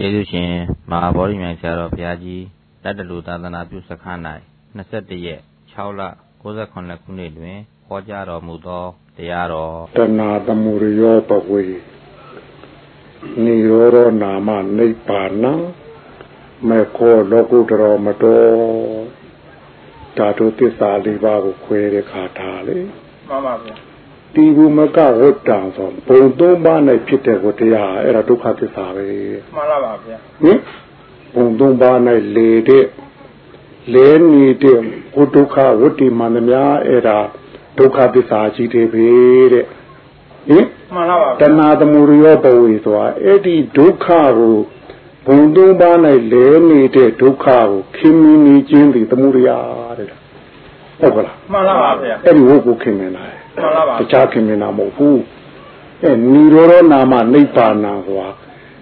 ယေရှုရှင်မဟာဗောဓိမြိုင်ဆရာတော်ဘုရားကြီးတတ္တလူသာသနာပြုစခန်း၌21ရက်6လ68ခုနှစ်တွင်ဟောကြားတော်မူသောတရားတော်တဏသမုရိယောပဝေနိရောဓနာမနိဗ္ဗာနံမေခောလောကုတရောမတော်ဓာတုသစ္စာလေးပါးကိုခွဲတဲ့ခါထားလေမှန်ပါဗျာ တီဘူမကဝတ္တံဆိုဘုံသုံးပါးနဲ့ဖြစ်တဲ့ဝတ္တရားအဲ့ဒါဒုက္ခသစ္စာပဲမှန်ပါပါဗျာဟင်ဘုံသုံးပါးနဲ့လေတဲ့လဲနေတဲ့ဘုဒုက္ခဝတ္တိမှန်သမျှအဲ့ဒါဒုက္ခသစ္စာကြီးတယ်ပဲတဲ့ဟင်မှန်ပါပါတဏှာသမုဒယောပဝေဆိုတာအဲ့ဒီဒုက္ခကိုဘုံသုံးပါး၌လဲနေတဲ့ဒုက္ခကိုခင်မင်းနေခြင်းဒီသမုဒယတဲ့ဟုတ်ကလားမှန်ပါပါဗျာအဲ့ဒီဟုတ်ကိုခင်မင်းလာတယ်မှန်ပါပါ တခြားခင်မင်းတာမဟုတ်ဘူးအဲနိရောဓနာမနိဗ္ဗာန်ဆိုတာ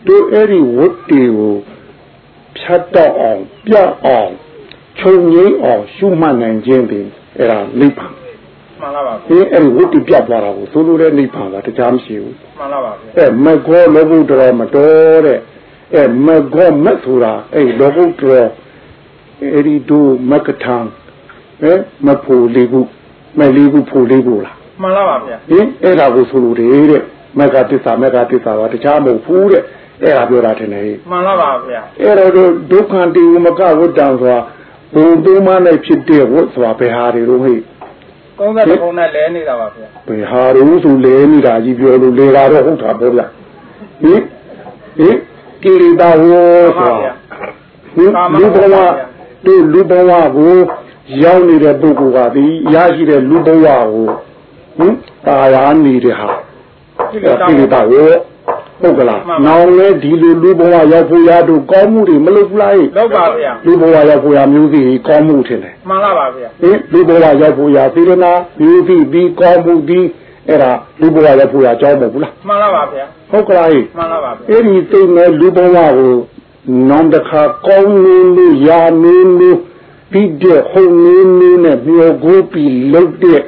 တို့အဲ့ဒီဝတ္တိကိုဖြတ်တော့အောင်ပြအောင်ခြုံငိမ့်အောင်ရှုမှတ်နိုင်ခြင်းဒီအဲ့ဒါနိဗ္ဗာန်မှန်ပါပါဒီအဲ့ဒီဝတ္တိပြတ်သွားတာကိုသို့လို့တဲ့နိဗ္ဗာန်ကတခြားမရှိဘူးမှန်ပါပါအဲမကောလောဘုတ္တရမတော်တဲ့အဲမကောမက်ဆိုတာအဲ့လောဘုတ္တရအဲ့ဒီတို့မကထံဟဲ့မဖို့လေးခုမဲ့လေးခုဖို့လေးခုလား မှန်ပါပါဗျာဟင်အဲ့ဒါကိုဆိုလိုတယ်တဲ့မက္ကသစ္စာမက္ကသစ္စာကတခြားမဟုတ်ဘူးတဲ့အဲ့ဒါပြောတာထင်တယ်မှန်ပါပါဗျာအဲ့တော့ဒုက္ခတိဝမကဝတ္တံဆိုတာဘုံသုံးပါးနဲ့ဖြစ်တဲ့ဝတ်ဆိုတာဘယ်ဟာတွေလို့ဟဲ့ကောင်းတဲ့ဘုံနဲ့လဲနေတာပါဗျာဘယ်ဟာလို့ဆိုလဲနေတာကြီးပြောလို့လေတာတော့ဟုတ်တာပေါ့ဗျာဟင်ဟင်ကိရိတာဝောဆိုတာဟင်လူဘဝတို့လူဘဝကိုရောက်နေတဲ့ပုဂ္ဂိုလ်ကဒီရရှိတဲ့လူဘဝကို ဟင်တာယာနေတဲ့ဟာကိလေသာကိုဟုတ်ကလားနောင်လဲဒီလိုလူဘဝရောက်ဖို့ရတော့ကောင်းမှုတွေမလုပ်ဘူးလားလုပ်ပါဗျာလူဘဝရောက်ဖို့ရမျိုးစီကောင်းမှုထင်တယ်မှန်ပါပါဗျာဟင်လူဘဝရောက်ဖို့ရသေရနာမျိုးစီပြီးကောင်းမှုပြီးအဲ့ဒါလူဘဝရောက်ဖို့ရအကြောင်းမဟုတ်ဘူးလားမှန်ပါပါဗျာဟုတ်ကလားမှန်ပါပါအဲ့ဒီသိနေလူဘဝကိုနောင်တခါကောင်းနေလို့ယာနေလို့ပြီးတဲ့ဟုံနေနေနဲ့မျောကိုပြီးလုတ်တဲ့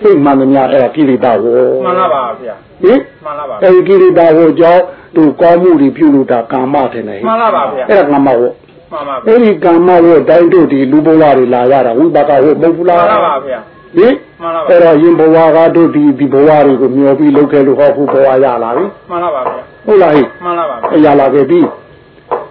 စိတ်မှန်သမျှအဲ့ဒါကိလေသာကိုမှန်ပါပါဗျာဟင်မှန်ပါပါအဲ့ဒီကိလေသာကိုကြောင့်သူကောင်းမှုတွေပြုလို့တာကာမထင်တယ်မှန်ပါပါဗျာအဲ့ဒါကာမဝမှန်ပါအဲ့ဒီကာမဝတိုင်းတို့ဒီလူဘဝတွေလာရတာဝိပါကဝမဟုတ်ဘူးလားမှန်ပါပါဗျာဟင်မှန်ပါပါအဲ့တော့ရင်ဘဝကတို့ဒီဒီဘဝတွေကိုမျောပြီးလုပ်ခဲ့လို့ဟောခုဘဝရလာပြီမှန်ပါပါဗျာဟုတ်လားဟိမှန်ပါပါအရာလာခဲ့ပြီ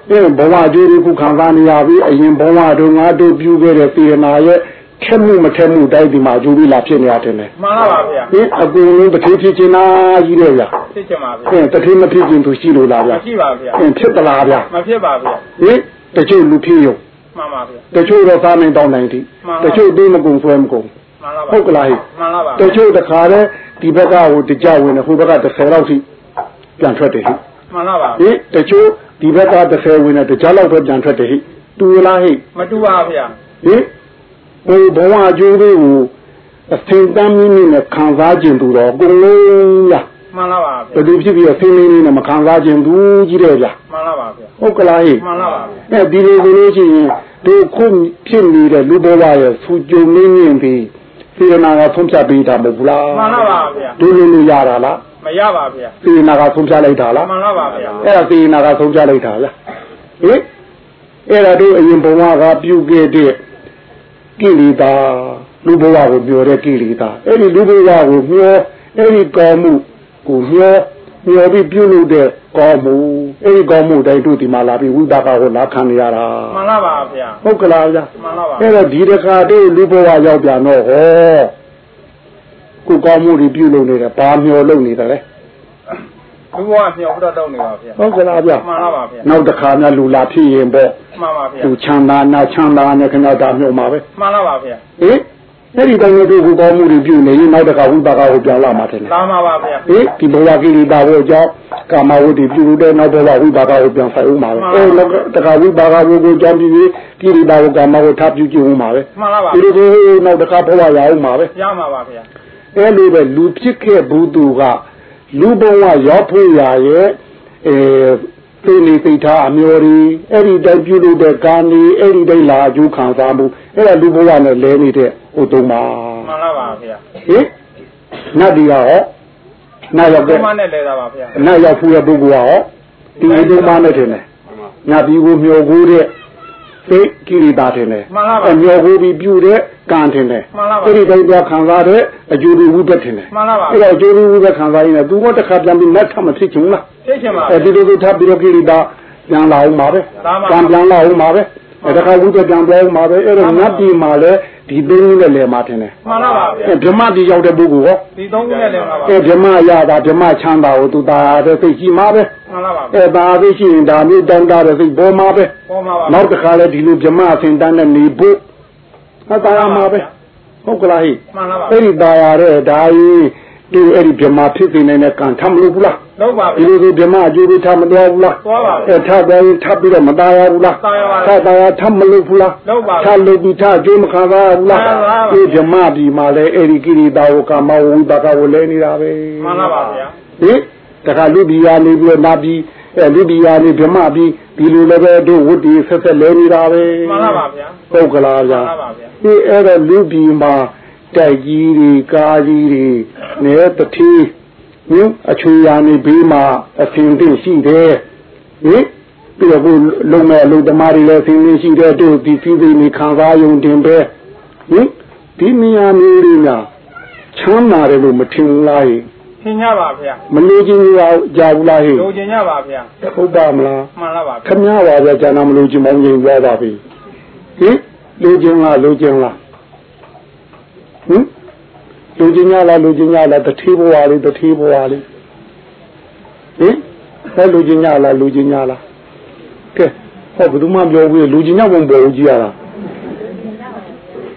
အဲဘဝကြိုးခုခံစားနေရပြီအရင်ဘဝတို့ငါတို့ပြုခဲ့တဲ့စေရနာရဲ့ ထက်မှုမထက်မှုတိုင်းဒီမှာကြိုးပြီးလာဖြစ်နေရတယ်နဲ့မှန်ပါပါဗျာဟင်အကုန်လုံးတစ်ထေးဖြစ်ချင်တာကြီးတယ်ဗျာဖြစ်ချင်ပါဗျာဟင်တစ်ထေးမဖြစ်ချင်သူရှိလို့လားဗျာရှိပါဗျာဟင်ဖြစ်သလားဗျာမဖြစ်ပါဗျာဟင်တချို့လူဖြစ်ရုံမှန်ပါဗျာတချို့တော့သားမင်းတောင်းနိုင်သည်တချို့သိမကုန်ဆွဲမကုန်မှန်ပါပါဟုတ်ကလားဟိမှန်ပါပါတချို့တခါလဲဒီဘက်ကဟိုတကြဝင်တယ်ဟိုဘက်က30လောက်ထိပြန်ထွက်တယ်ဟိမှန်ပါပါဟင်တချို့ဒီဘက်က30ဝင်တယ်တကြလောက်တော့ပြန်ထွက်တယ်ဟိတူလားဟိမတူပါဗျာဟ င်ဟိုဘဝအကျိုးလေးကိုအစင်တမ်းမိမိနဲ့ခံစားခြင်းသူတော့ကိုလုံးရမှန်လားပါဗျာဘယ်လိုဖြစ်ပြီးအစင်းလေးလေးနဲ့မခံစားခြင်းသူကြီးတယ်ဗျာမှန်လားပါဗျာဟုတ်ကလားဟိမှန်လားပါဗျာအဲဒီလိုဆိုလို့ရှိရင်ဒီခုဖြစ်နေတဲ့လူဘဝရဲ့စူကြုံနေနေပြီးစေနာကဆုံးဖြတ်ပေးတာမဟုတ်ဘူးလားမှန်လားပါဗျာဒီလိုလိုရတာလားမရပါဗျာစေနာကဆုံးဖြတ်လိုက်တာလားမှန်လားပါဗျာအဲ့ဒါစေနာကဆုံးဖြတ်လိုက်တာလားဟင်အဲ့ဒါတို့အရင်ဘဝကပြုခဲ့တဲ့ ကိလေသာလူဘဝကိုပြောတဲ့ကိလေသာအဲ့ဒီလူဘဝကိုမျောအဲ့ဒီကောင်းမှုကိုမျောမျောပြီးပြုလုပ်တဲ့ကောင်းမှုအဲ့ဒီကောင်းမှုတိုင်းတို့ဒီမှာလာပြီးဝိပါကကိုလာခံနေရတာမှန်လားပါဗျာဟုတ်ကလားဗျာမှန်လားပါအဲ့တော့ဒီတခါတို့လူဘဝရောက်ပြန်တော့ဟောကိုကောင်းမှုတွေပြုလုပ်နေတယ်ဘာမျောလုပ်နေတယ်လဲ ဘုရားမြောက်တော့တောင်းနေပါဗျာဟုတ်ကလားဗျာမှန်ပါပါဗျာနောက်တစ်ခါများလူလာဖြစ်ရင်ပေါ့မှန်ပါဗျာသူချမ်းသာနာချမ်းသာနဲ့ခဏတာမြုံပါပဲမှန်ပါပါဗျာဟင်အဲ့ဒီတိုင်းတို့ကိုကောင်းမှုတွေပြုနေရင်နောက်တစ်ခါဝိပါကကိုပြန်လာမှာတယ်လာမှာပါဗျာဟင်ဒီဘဝကိရိတာကိုကြောင့်ကာမဝတ္တိပြုလို့တဲ့နောက်ဘဝဝိပါကကိုပြန်ဆိုင်ဦးမှာပဲအဲနောက်တစ်ခါဝိပါကကိုကိုကြောင့်ပြီးကိရိတာကိုကာမကိုထပ်ပြုကြည့်ဦးမှာပဲမှန်ပါပါဒီလိုနောက်တစ်ခါဘဝရအောင်မှာပဲရမှာပါဗျာအဲလိုပဲလူဖြစ်ခဲ့ဘူးသူက လူဘဝရောက်ဖို့ရရဲ့အဲသိနေသိထားအမျိုးတွေအဲ့ဒီတိုင်းပြုလုပ်တဲ့ကာနေအဲ့ဒီတိုင်းလာအကျိုးခံစားမှုအဲ့ဒါလူဘဝနဲ့လဲနေတဲ့ဟိုတုံးပါမှန်ပါပါဗျာဟင်နတ်ဒီကဟောနတ်ရောက်တဲ့မှန်နဲ့လဲတာပါဗျာနတ်ရောက်ဖူးတဲ့ပုဂ္ဂိုလ်ကဟောဒီတုံးပါနဲ့ထင်တယ်မညာပြီးကိုမျောကိုတဲ့ စိတ်ကိရိတာတင်တယ်မှန်လားပါအဲမျောကိုပြီးပြုတဲ့ကံတင်တယ်မှန်လားပါအဲ့ဒီတိုင်းသွားခံစားတဲ့အကျိုးတွေဝိပဿတင်တယ်မှန်လားပါအဲ့တော့အကျိုးတွေဝိပဿခံစားရင်လည်းသူကတစ်ခါပြန်ပြီးလက်ထပ်မဖြစ်ချင်ဘူးလားသိချင်ပါအဲဒီလိုလိုထပ်ပြီးတော့ကိရိတာပြန်လာအောင်ပါပဲဒါမှကံပြန်လာအောင်ပါပဲအဲတခါဝိပဿပြန်ပြောအောင်ပါပဲအဲ့တော့နတ်ပြည်မှာလည်း ဒီသိင်းနဲ့လဲမှာတင်တယ်မှန်လားပါဗျာအဲဗြဟ္မပြည်ရောက်တဲ့ပုဂ္ဂိုလ်ဟောဒီသုံးခုနဲ့လည်းမှန်ပါအဲဗြဟ္မရတာဗြဟ္မချမ်းသာကိုသူတာတဲ့သိရှိမှာပဲမှန်လားပါအဲဒါသိရှိရင်ဒါမျိုးတောင်းတတဲ့သိပေါ်မှာပဲပေါ်မှာပါနောက်တစ်ခါလဲဒီလိုဗြဟ္မအစဉ်တန်းနဲ့နေဖို့ဟာတာရမှာပဲဟုတ်ကလားဟိမှန်လားပါအဲ့ဒီတာရတဲ့ဒါကြီး သူအဲ့ဒီဗြဟ္မဖြစ်နေနေတဲ့ကံထမလို့ဘူးလား လုံးပါ ဒီ ဗျာ လိုဆိုဗြဟ္မအကျိုးတွေထမတော်ဘူးလား သွားပါဗျာ အဲထသွားရင်ထပြီးတော့မตายရဘူးလား ตายရပါ ထตายရထမလို့ဘူးလား လုံးပါ ထလို့ပြီးထအကျိုးမခံစားရဘူးလား မှန်ပါပါ ဒီဗြဟ္မဒီမှာလဲအဲ့ဒီကိရိတာကိုကာမဝိပါကကိုလဲနေတာပဲ မှန်လားပါဗျာ ဟင်တခါလူပြည်ယာနေပြီးတော့နာပြီးအဲလူပြည်ယာနေဗြဟ္မပြီးဒီလိုလည်းပဲတို့ဝတ္တိဆက်ဆက်လဲနေတာပဲ မှန်လားပါဗျာ ဟုတ်ကလား မှ ဗျာ န်လားပါဗျာ ဒီအဲ့တော့လူပြည်မှာ တိုက်ကြီးတွေကားကြီးတွေနေတတိဟင်အချွေရာနေဘေးမှာအဖင်တင့်ရှိတယ်ဟင်ပြီးတော့ကိုလုံမဲ့အလုံသမားတွေလည်းအဖင်တင့်ရှိတယ်တို့ဒီ ፊ စိနေခံစားယုံတင်ပဲဟင်ဒီနေရာမျိုးတွေများချမ်းသာတယ်လို့မထင်ဘူးလားဟင်သင်ကြပါဗျာမလို့ချင်းကြကြဘူးလားဟင်လိုချင်ကြပါဗျာဟုတ်ပါမလားမှန်လားပါခမရပါဗျာကျန်တာမလို့ချင်းမောင်းချင်းပြောပါပြီဟင်လူချင်းလားလူချင်းလား ဟင်လူချင်းရလားလူချင်းရလားတတိဘဝလေးတတိဘဝလေးဟင်ဟဲ့လူချင်းရလားလူချင်းရလားကဲဟောဘယ်သူမှပြောဘူးလူချင်းရဘုံပေါ်ကြည့်ရတာ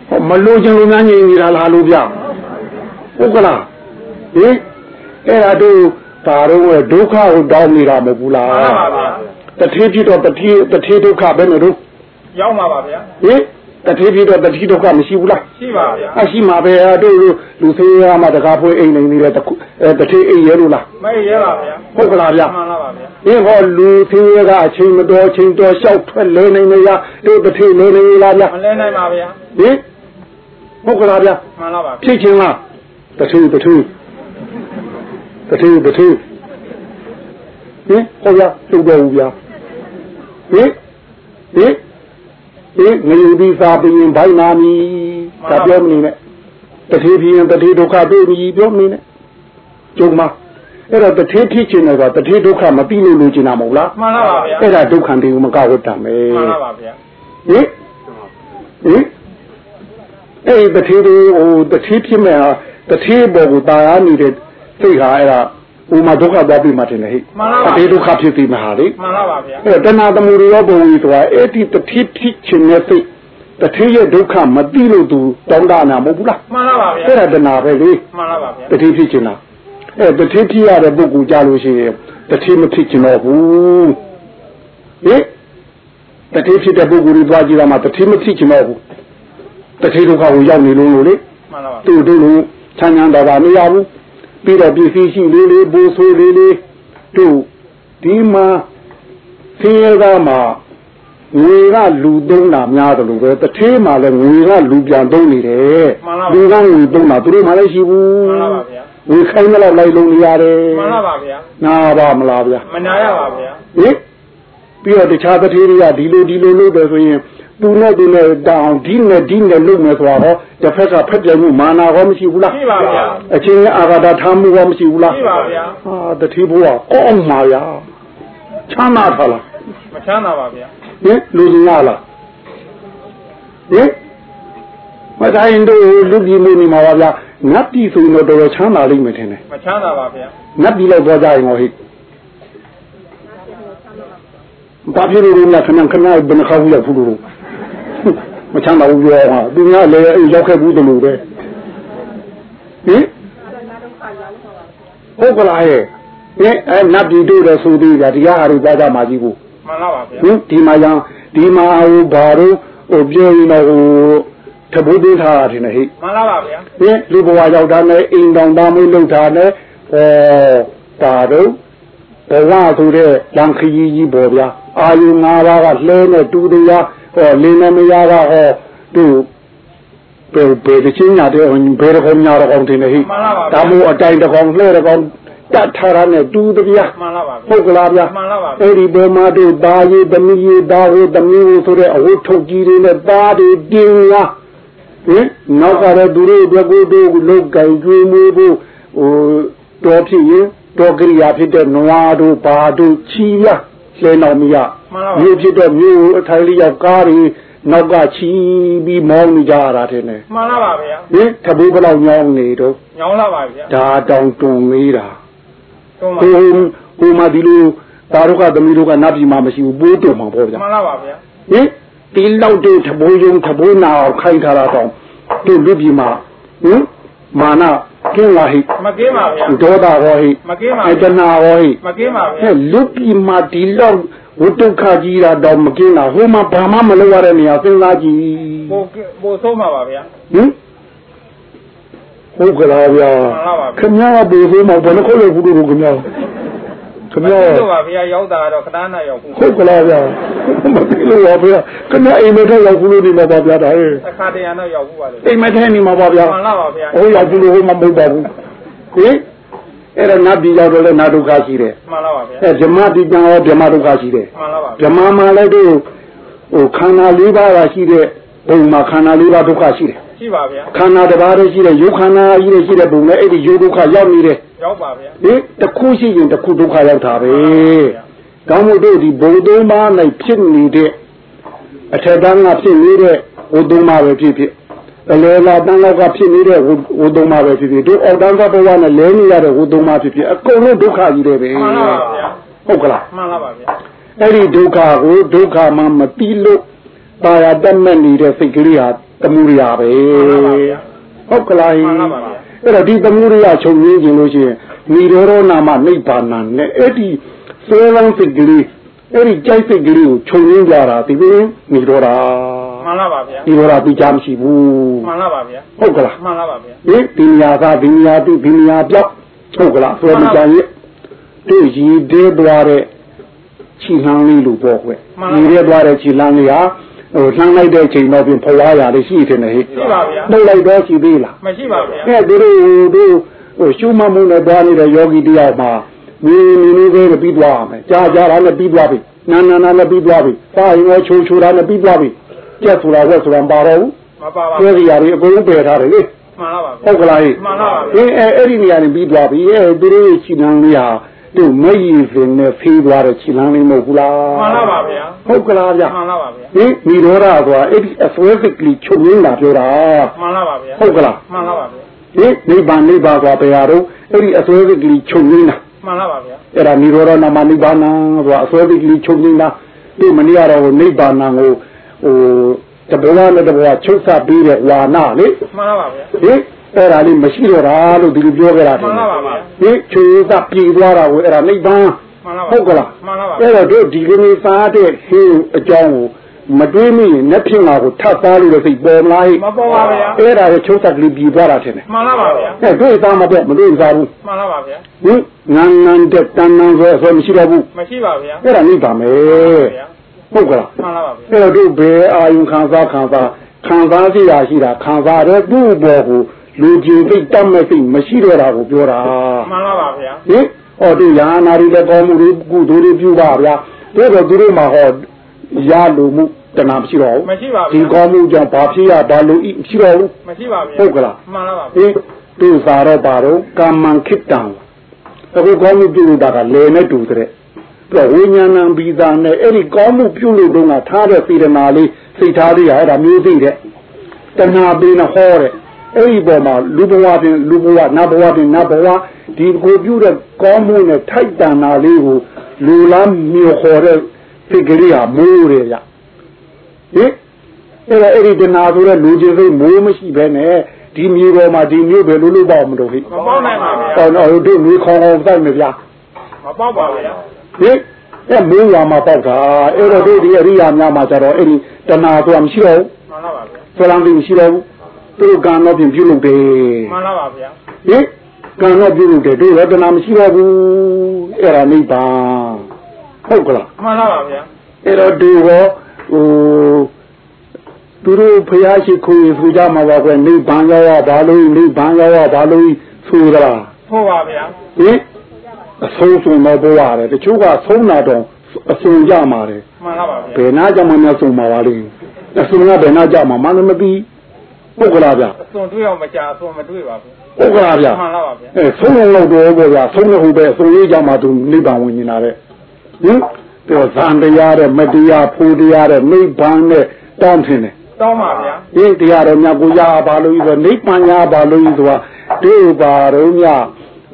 ဟောမလို့ချင်းလူများညင်နေတာလားလို့ဗျဟုတ်ကလားဟင်အဲ့ဒါတို့ဒါတော့ဒုက္ခကိုတောင်းနေတာမဟုတ်ဘူးလားမှန်လားပါဗျာတတိဖြစ်တော့တတိတတိဒုက္ခပဲနဲ့တို့ရောက်မှာပါဗျာဟင် တတိဖြစ်တော့တတိဒုက္ခမရှိဘူးလားရှိပါဗျာအရှိမှာပဲအဲ့တို့လူလူသေးရမှာတကားဖွေးအိမ်နေနေတဲ့တခုအဲတတိအိမ်ရဲလို့လားမေးရပါဗျာဟုတ်ကလားဗျမှန်လားပါဗျာဟင်ဟောလူသေးရကအချိန်မတော်အချိန်တော်လျှောက်ထွက်လဲနေနေရတို့တတိလဲနေလားဗျမလဲနိုင်ပါဗျာဟင်ဟုတ်ကလားဗျမှန်လားပါဗျာဖြစ်ချင်းလားတတိတတိတတိတတိဟင်ဟောရသူ့တော်ဘူးဗျဟင်ဟင် ဟင်ငယူပြီးစာပြင်းဘိုင်းနာမီဒါပြောမနေနဲ့တတိဖြစ်ရင်တတိဒုက္ခတွေ့ပြီပြောမနေနဲ့ကျုံမအဲ့တော့တတိဖြစ်ခြင်းတော့တတိဒုက္ခမပြီးလို့လို့ကျင်တာမဟုတ်လားမှန်လားပါဗျာအဲ့ဒါဒုက္ခတေကိုမကဝတ်တာမယ်မှန်လားပါဗျာဟင်ဟင်အဲ့ဒီတတိတွေဟိုတတိဖြစ်မဲ့ဟာတတိဘောကိုတာယာနေတဲ့စိတ်ဟာအဲ့ဒါ ဥမာဒုက္ခသွားပြီးမှတင်တယ်ဟိမှန်လားပါတတိဒုက္ခဖြစ်ပြီးမှဟာလေမှန်လားပါဗျာအဲ့တော့တဏှာတမှုတွေရောဘုံကြီးဆိုတာအဲ့ဒီတတိဖြစ်ခြင်းနဲ့စိတ်တတိရဲ့ဒုက္ခမသိလို့သူတောင်းတနာမဟုတ်ဘူးလားမှန်လားပါဗျာအဲ့ဒါတဏှာပဲလေမှန်လားပါဗျာတတိဖြစ်ခြင်းလားအဲ့တတိဖြစ်ရတဲ့ပုဂ္ဂိုလ်ကြလို့ရှိရင်တတိမဖြစ်ခြင်းတော့ဘူးဟင်တတိဖြစ်တဲ့ပုဂ္ဂိုလ်တွေသွားကြည့်တာမှတတိမဖြစ်ခြင်းတော့ဘူးတတိဒုက္ခကိုရောက်နေလို့လို့လေမှန်လားပါသူ့တို့လိုချမ်းသာတာမရဘူး ပြီးတော့ပစ္စည်းရှိလေးလေးဘူဆိုးလေးလေးတို့ဒီမှာဆင်းရဲကမှာငွေကလူသုံးတာများတယ်လို့ပဲတထေးမှာလည်းငွေကလူပြန်သုံးနေတယ်မှန်လားပါလူကငွေသုံးတာသူတို့မှလည်းရှိဘူးမှန်လားပါဗျာငွေခိုင်းတော့လိုက်လုံးနေရတယ်မှန်လားပါဗျာနာပါမလားဗျာမနာရပါဗျာဟင်ပြီးတော့တခြားတထေးတွေကဒီလိုဒီလိုလုပ်တယ်ဆိုရင် သူနဲ့သူနဲ့တောင်းဒီနဲ့ဒီနဲ့လုပ်မယ်ဆိုတာဟောတစ်ဖက်ကဖက်ပြမှုမာနာဟောမရှိဘူးလားရှိပါဗျာအချင်းအာဃာတထားမှုဟောမရှိဘူးလားရှိပါဗျာဟာတတိဘုရားကောင်းပါဗျာချမ်းသာပါလားမချမ်းသာပါဗျာဟင်လူစင်လားဟင်မတိုင်းတို့လူကြီးမှုနေမှာပါဗျာငတ်ပြီဆိုရင်တော့တော်တော်ချမ်းသာလိမ့်မယ်ထင်တယ်မချမ်းသာပါဗျာငတ်ပြီလောက်သွားကြရင်ဟောဟိဘာဖြစ်လို့လဲခဏခဏဘယ်နှခါဘူးရောက်ဘူးလို့ မချမ်းသာဘူးပြောဟာသူများလည်းရောက်ခဲ့ဘူးတလို့ပဲဟင်ဟုတ်ကလားဟဲ့ဟင်အဲနတ်ပြည်တို့လည်းဆိုသေးကြတရားဟာတွေကြားကြမှာကြီးကိုမှန်လားပါဗျာဟင်ဒီမှာရောဒီမှာဟိုဘာလို့ဟိုပြောရင်တော့ဟိုတပုတ်သေးထားတယ်နဲ့ဟိမှန်လားပါဗျာဟင်လူဘဝရောက်တာနဲ့အိမ်တောင်သားမွေးလောက်တာနဲ့အဲဒါတော့ဘဝဆိုတဲ့လံခရီးကြီးပေါ်ဗျာအာယု၅ပါးကလဲနဲ့တူတရား ဟောလင်းနေမရတာဟောသူဘယ်ဘယ်တချင်းညာတဲ့ဘယ်တော့ညာတော့ကောင်းတင်နေဟိမှန်လားပါဗျာဒါမို့အတိုင်တကောင်လှဲ့တကောင်တတ်ထားတာနဲ့တူတပြားမှန်လားပါဗျာဟုတ်ကလားဗျာမှန်လားပါဗျာအဲ့ဒီပေါ်မှာတို့သားရေးသမီးရေးသားဟိုသမီးဟိုဆိုတဲ့အဝတ်ထုတ်ကြီးတွေနဲ့သားတွေတင်းလားဟင်နောက်ကတော့သူတို့အတွက်ကိုတို့လုတ်ကင်ကျွေးမွေးဖို့ဟိုတော်ဖြစ်ရင်တော်ကရိယာဖြစ်တဲ့နွားတို့ဘာတို့ချီရ လဲတော်မရမှန်လားပါမြို့ဖြစ်တဲ့မြို့အထိုင်လေးရောက်ကားတွေနောက်ကချီပြီးမောင်းနေကြရတာတဲ့နဲ့မှန်လားပါဗျာဟင်တပူးဘလောက်ညောင်းနေတော့ညောင်းလားပါဗျာဒါတောင်တွန်မေးတာတုံးပါဟိုဟိုမှာဒီလိုဒါတို့ကသမီးတို့ကနတ်ပြည်မှာမရှိဘူးပိုးတုံမှာပေါ့ဗျာမှန်လားပါဗျာဟင်ဒီလောက်တို့တဘိုးယုံတဘိုးနာအောင်ခိုင်းထားတာတော့တို့လူပြည်မှာဟင် မာနကင်းလာဟိမကင်းပါဗျာဒေါသဟောဟိမကင်းပါအတနာဟောဟိမကင်းပါဗျာဟဲ့လူပြည်မှာဒီလောက်ဝတ္တုခကြီးတာတော့မကင်းတာဟိုမှာဘာမှမလုပ်ရတဲ့နေရာစဉ်းစားကြည့်ပိုပိုဆုံးပါပါဗျာဟင်ဟုတ်ကလားဗျာမှန်လားပါဗျာခင်ဗျားကဘယ်ဆိုမှဘယ်နှခုလို့ဘူးလို့ခင်ဗျား ခင်ဗျားတို့ပါဗျာရောက်တာတော့ခဏနာရောက်ဘူးဟုတ်ကလားဗျာမသိလို့ပါဗျာခင်ဗျားအိမ်မထဲရောက်ဘူးလို့ဒီမှာပါဗျာဒါဟဲ့အခါတရံတော့ရောက်ဘူးပါလေအိမ်မထဲနေမှာပါဗျာမှန်လားပါဗျာဟိုရောက်ဘူးလို့ဟိုမှာမဟုတ်ပါဘူးဟင်အဲ့ဒါနတ်ပြည်ရောက်တော့လဲနတ်ဒုက္ခရှိတယ်မှန်လားပါဗျာအဲဓမ္မပြည်ပြန်ရောဓမ္မဒုက္ခရှိတယ်မှန်လားပါဓမ္မမှာလည်းတို့ဟိုခန္ဓာ၄ပါးကရှိတဲ့ဘုံမှာခန္ဓာ၄ပါးဒုက္ခရှိတယ်ရှိပါဗျာခန္ဓာတစ်ပါးတည်းရှိတဲ့ယုတ်ခန္ဓာကြီးတွေရှိတဲ့ဘုံနဲ့အဲ့ဒီယုတ်ဒုက္ခရောက်နေတယ် ရောက်ပါဗျာဟင်တစ်ခုရှိရင်တစ်ခုဒုက္ခရောက်တာပဲကောင်းမို့တို့ဒီဘုံသုံးပါး၌ဖြစ်နေတဲ့အထက်တန်းကဖြစ်နေတဲ့ဝုသုံးပါးပဲဖြစ်ဖြစ်အလေလာတန်းလောက်ကဖြစ်နေတဲ့ဝုသုံးပါးပဲဖြစ်ဖြစ်တို့အောက်တန်းကဘဝနဲ့လဲနေရတဲ့ဝုသုံးပါးဖြစ်ဖြစ်အကုန်လုံးဒုက္ခကြီးတွေပဲမှန်လားပါဗျာဟုတ်ကလားမှန်လားပါဗျာအဲ့ဒီဒုက္ခကိုဒုက္ခမှမတိလို့ပါရတတ်မဲ့နေတဲ့စိတ်ကလေးဟာတမှုရိယာပဲမှန်လားပါဗျာဟုတ်ကလားမှန်လားပါဗျာ အဲ့တော့ဒီတမှုရိယာချုပ်ရင်းခြင်းလို့ရှိရင်မိရောရောနာမနိဗ္ဗာန်နဲ့အဲ့ဒီစေလန်းစိတ်ကလေးအဲ့ဒီကြိုက်စိတ်ကလေးကိုချုပ်ရင်းကြတာဒီပင်မိရောတာမှန်လားပါဗျာဒီရောတာပြီးကြမရှိဘူးမှန်လားပါဗျာဟုတ်ကလားမှန်လားပါဗျာဒီဒီနေရာသားဒီနေရာတိဒီနေရာပြောက်ဟုတ်ကလားဆိုတော့ကြရဲ့တို့ရည်သေးသွားတဲ့ခြိလှမ်းလေးလို့ပေါ့ကွယ်ရည်သေးသွားတဲ့ခြိလှမ်းလေးဟာ ဟိုလှမ်းလိုက်တဲ့ချိန်တော့ပြင်ဖွာရာလေးရှိတယ်နဲ့ဟဲ့ရှိပါဗျာနှုတ်လိုက်တော့ရှိသေးလားမရှိပါဗျာအဲသူတို့တို့ဟိုရှုမှတ်မှုနဲ့သွားနေတဲ့ယောဂီတယောက်မှာမင်းမင်းလေးလေးပြီးသွားမယ်ကြာကြာတာနဲ့ပြီးသွားပြီနာနာနာနဲ့ပြီးသွားပြီစာရင်ရောချိုးချိုးတာနဲ့ပြီးသွားပြီကြက်ဆိုတာဝက်ဆိုတာမပါတော့ဘူးမပါပါဆွဲစီရာတွေအကုန်လုံးပယ်ထားတယ်လေမှန်လားပါဗျာဟုတ်ကလားဟဲ့မှန်လားပါအင်းအဲအဲ့ဒီနေရာနေပြီးသွားပြီအဲသူတို့ရဲ့ခြိလန်းလေးဟာ တို့မရည်စင်နဲ့ဖေးသွားတဲ့ခြိလန်းလေးမဟုတ်ဘူးလားမှန်လားပါဗျာဟုတ်ကလားဗျမှန်လားပါဗျာဟင်မိရောဓဆိုတာအဲ့ဒီ aesthetically ချုပ်ရင်းတာပြောတာမှန်လားပါဗျာဟုတ်ကလားမှန်လားပါဗျာဟင်နိဗ္ဗာန်နိဗ္ဗာန်ဆိုတာဘယ်ဟာတော့အဲ့ဒီ aesthetically ချုပ်ရင်းတာမှန်လားပါဗျာအဲ့ဒါနိရောဓနာမနိဗ္ဗာန်ဆိုတာ aesthetically ချုပ်ရင်းတာဒီမနေ့ကတော့နိဗ္ဗာန်ကိုဟိုတဘောနဲ့တဘောချုပ်ဆက်ပြီးတဲ့ဝါနာလေမှန်လားပါဗျာဟင် အဲ့ဒါလေးမရှိတော့တာလို့ဒီလိုပြောခဲ့တာမှန်လားပါဗျာဟင်ချွေသပြေသွားတာကိုအဲ့ဒါနိဗ္ဗာန်မှန်လားပါဟုတ်ကလားမှန်လားပါအဲ့တော့တို့ဒီလိုမျိုးစားတဲ့ဟင်းအကြောင်းကိုမတွေးမိရင်လက်ဖြစ်မှာကိုထပ်သားလို့လည်းစိတ်ပေါ်မလားဟိမပေါ်ပါဗျာအဲ့ဒါကိုချုပ်သက်ကလေးပြေသွားတာထင်တယ်မှန်လားပါဗျာအဲ့တို့သားမပြတ်မတွေးစားဘူးမှန်လားပါဗျာဟင်ငန်းငန်းတဲ့တန်တန်ဆိုဆိုမရှိတော့ဘူးမရှိပါဗျာအဲ့ဒါနိဗ္ဗာန်ပဲဗျာဟုတ်ကလားမှန်လားပါဗျာအဲ့တော့တို့ဘယ်အာယုခံစားခံစားခံစားစီရရှိတာခံစားတဲ့သူ့ဘောကို လူကြည်သိတတ်မဲ့စိတ်မရှိတော့တာကိုပြောတာမှန်လားပါဗျာဟင်ဟောတို့ယာနာရီလည်းကောင်းမှုတွေကုသိုလ်တွေပြုပါဗျာတို့တော့သူတို့မှာဟောရလိုမှုတဏှာမရှိတော့ဘူးမရှိပါဒီဗျာကောင်းမှုကြောင့်ဘာဖြစ်ရဘာလို့ဤမရှိတော့ဘူးမရှိပါဗျာဟုတ်ကလားမှန်လားပါဟင်တို့သာတော့ပါတော့ကာမံခိတံအခုကောင်းမှုပြုလို့တာကလေနဲ့တူတဲ့ပြဝိညာဏံဘီသာနဲ့အဲ့ဒီကောင်းမှုပြုလို့တော့ကထားတဲ့စေတနာလေးစိတ်ထားလေးရအဲ့ဒါမျိုးသိတဲ့တဏှာပေးနေဟောတဲ့ အဲ့ဒီပေါ်မှာလူဘဝပြင်လူဘဝနတ်ဘဝပြင်နတ်ဘဝဒီကိုပြုတဲ့ကောင်းမှုနဲ့ထိုက်တန်တာလေးကိုလူလားမျိုးခေါ်တဲ့စိတ်ကလေးဟာမိုးတယ်ဗျဟင်အဲ့ဒါအဲ့ဒီတဏှာဆိုတဲ့လူချင်းစိတ်မိုးမရှိဘဲနဲ့ဒီမျိုးပေါ်မှာဒီမျိုးပဲလို့လို့ပေါ့မလို့ဟိမပေါက်နိုင်ပါဗျာဟောတော့တို့မျိုးခေါင်းခေါင်းစိုက်မယ်ဗျာမပေါက်ပါဗျာဟင်အဲ့မိုးရွာမှာပေါက်တာအဲ့တော့တို့ဒီအရိယာများမှာကျတော့အဲ့ဒီတဏှာဆိုတာမရှိတော့ဘူးမှန်လားပါဗျာဆလံသိမရှိတော့ဘူး သူတို့ကံတော့ပြင်ပြုလုပ်တယ်မှန်လားပါဗျာဟင်ကံတော့ပြုလုပ်တယ်တို့ရောတဏှာမရှိတော့ဘူးအဲ့ဒါနိဗ္ဗာန်ဟုတ်ကလားမှန်လားပါဗျာအဲ့တော့ဒီရောဟိုသူတို့ဖျားရှိခိုးဆိုကြမှာပါကွနိဗ္ဗာန်ရောက်ရဘာလို့နိဗ္ဗာန်ရောက်ရဘာလို့ဆိုကြလားဟုတ်ပါဗျာဟင်အဆုံးဆုံးတော့ပေါ်ရတယ်တချို့ကဆုံးတာတော့အဆုံးကြမှာတယ်မှန်လားပါဗျာဘယ်နာကြမှာများဆုံးမှာပါလိမ့်အဆုံးကဘယ်နာကြမှာမလည်းမသိ ဟုတ်ကလားဗျအစွန်တွေးအောင်မကြအစွန်မတွေးပါဘူးဟုတ်ကလားဗျမှန်လားပါဗျာအဲဆုံးလုံးတော့တော့ပေါ့ဗျာဆုံးလို့ဟုတ်ပဲအဆုံးရေးကြမှာသူနိဗ္ဗာန်ဝင်နေတာတဲ့ဟင်ပြောဇန်တရားတဲ့မတရားဖူတရားတဲ့နိဗ္ဗာန်နဲ့တောင်းထင်တယ်တောင်းပါဗျာဟင်တရားတော်မြတ်ကိုရပါလို့ဤဆိုနိဗ္ဗာန်ရပါလို့ဤဆိုတာဒီပါတော်မြတ်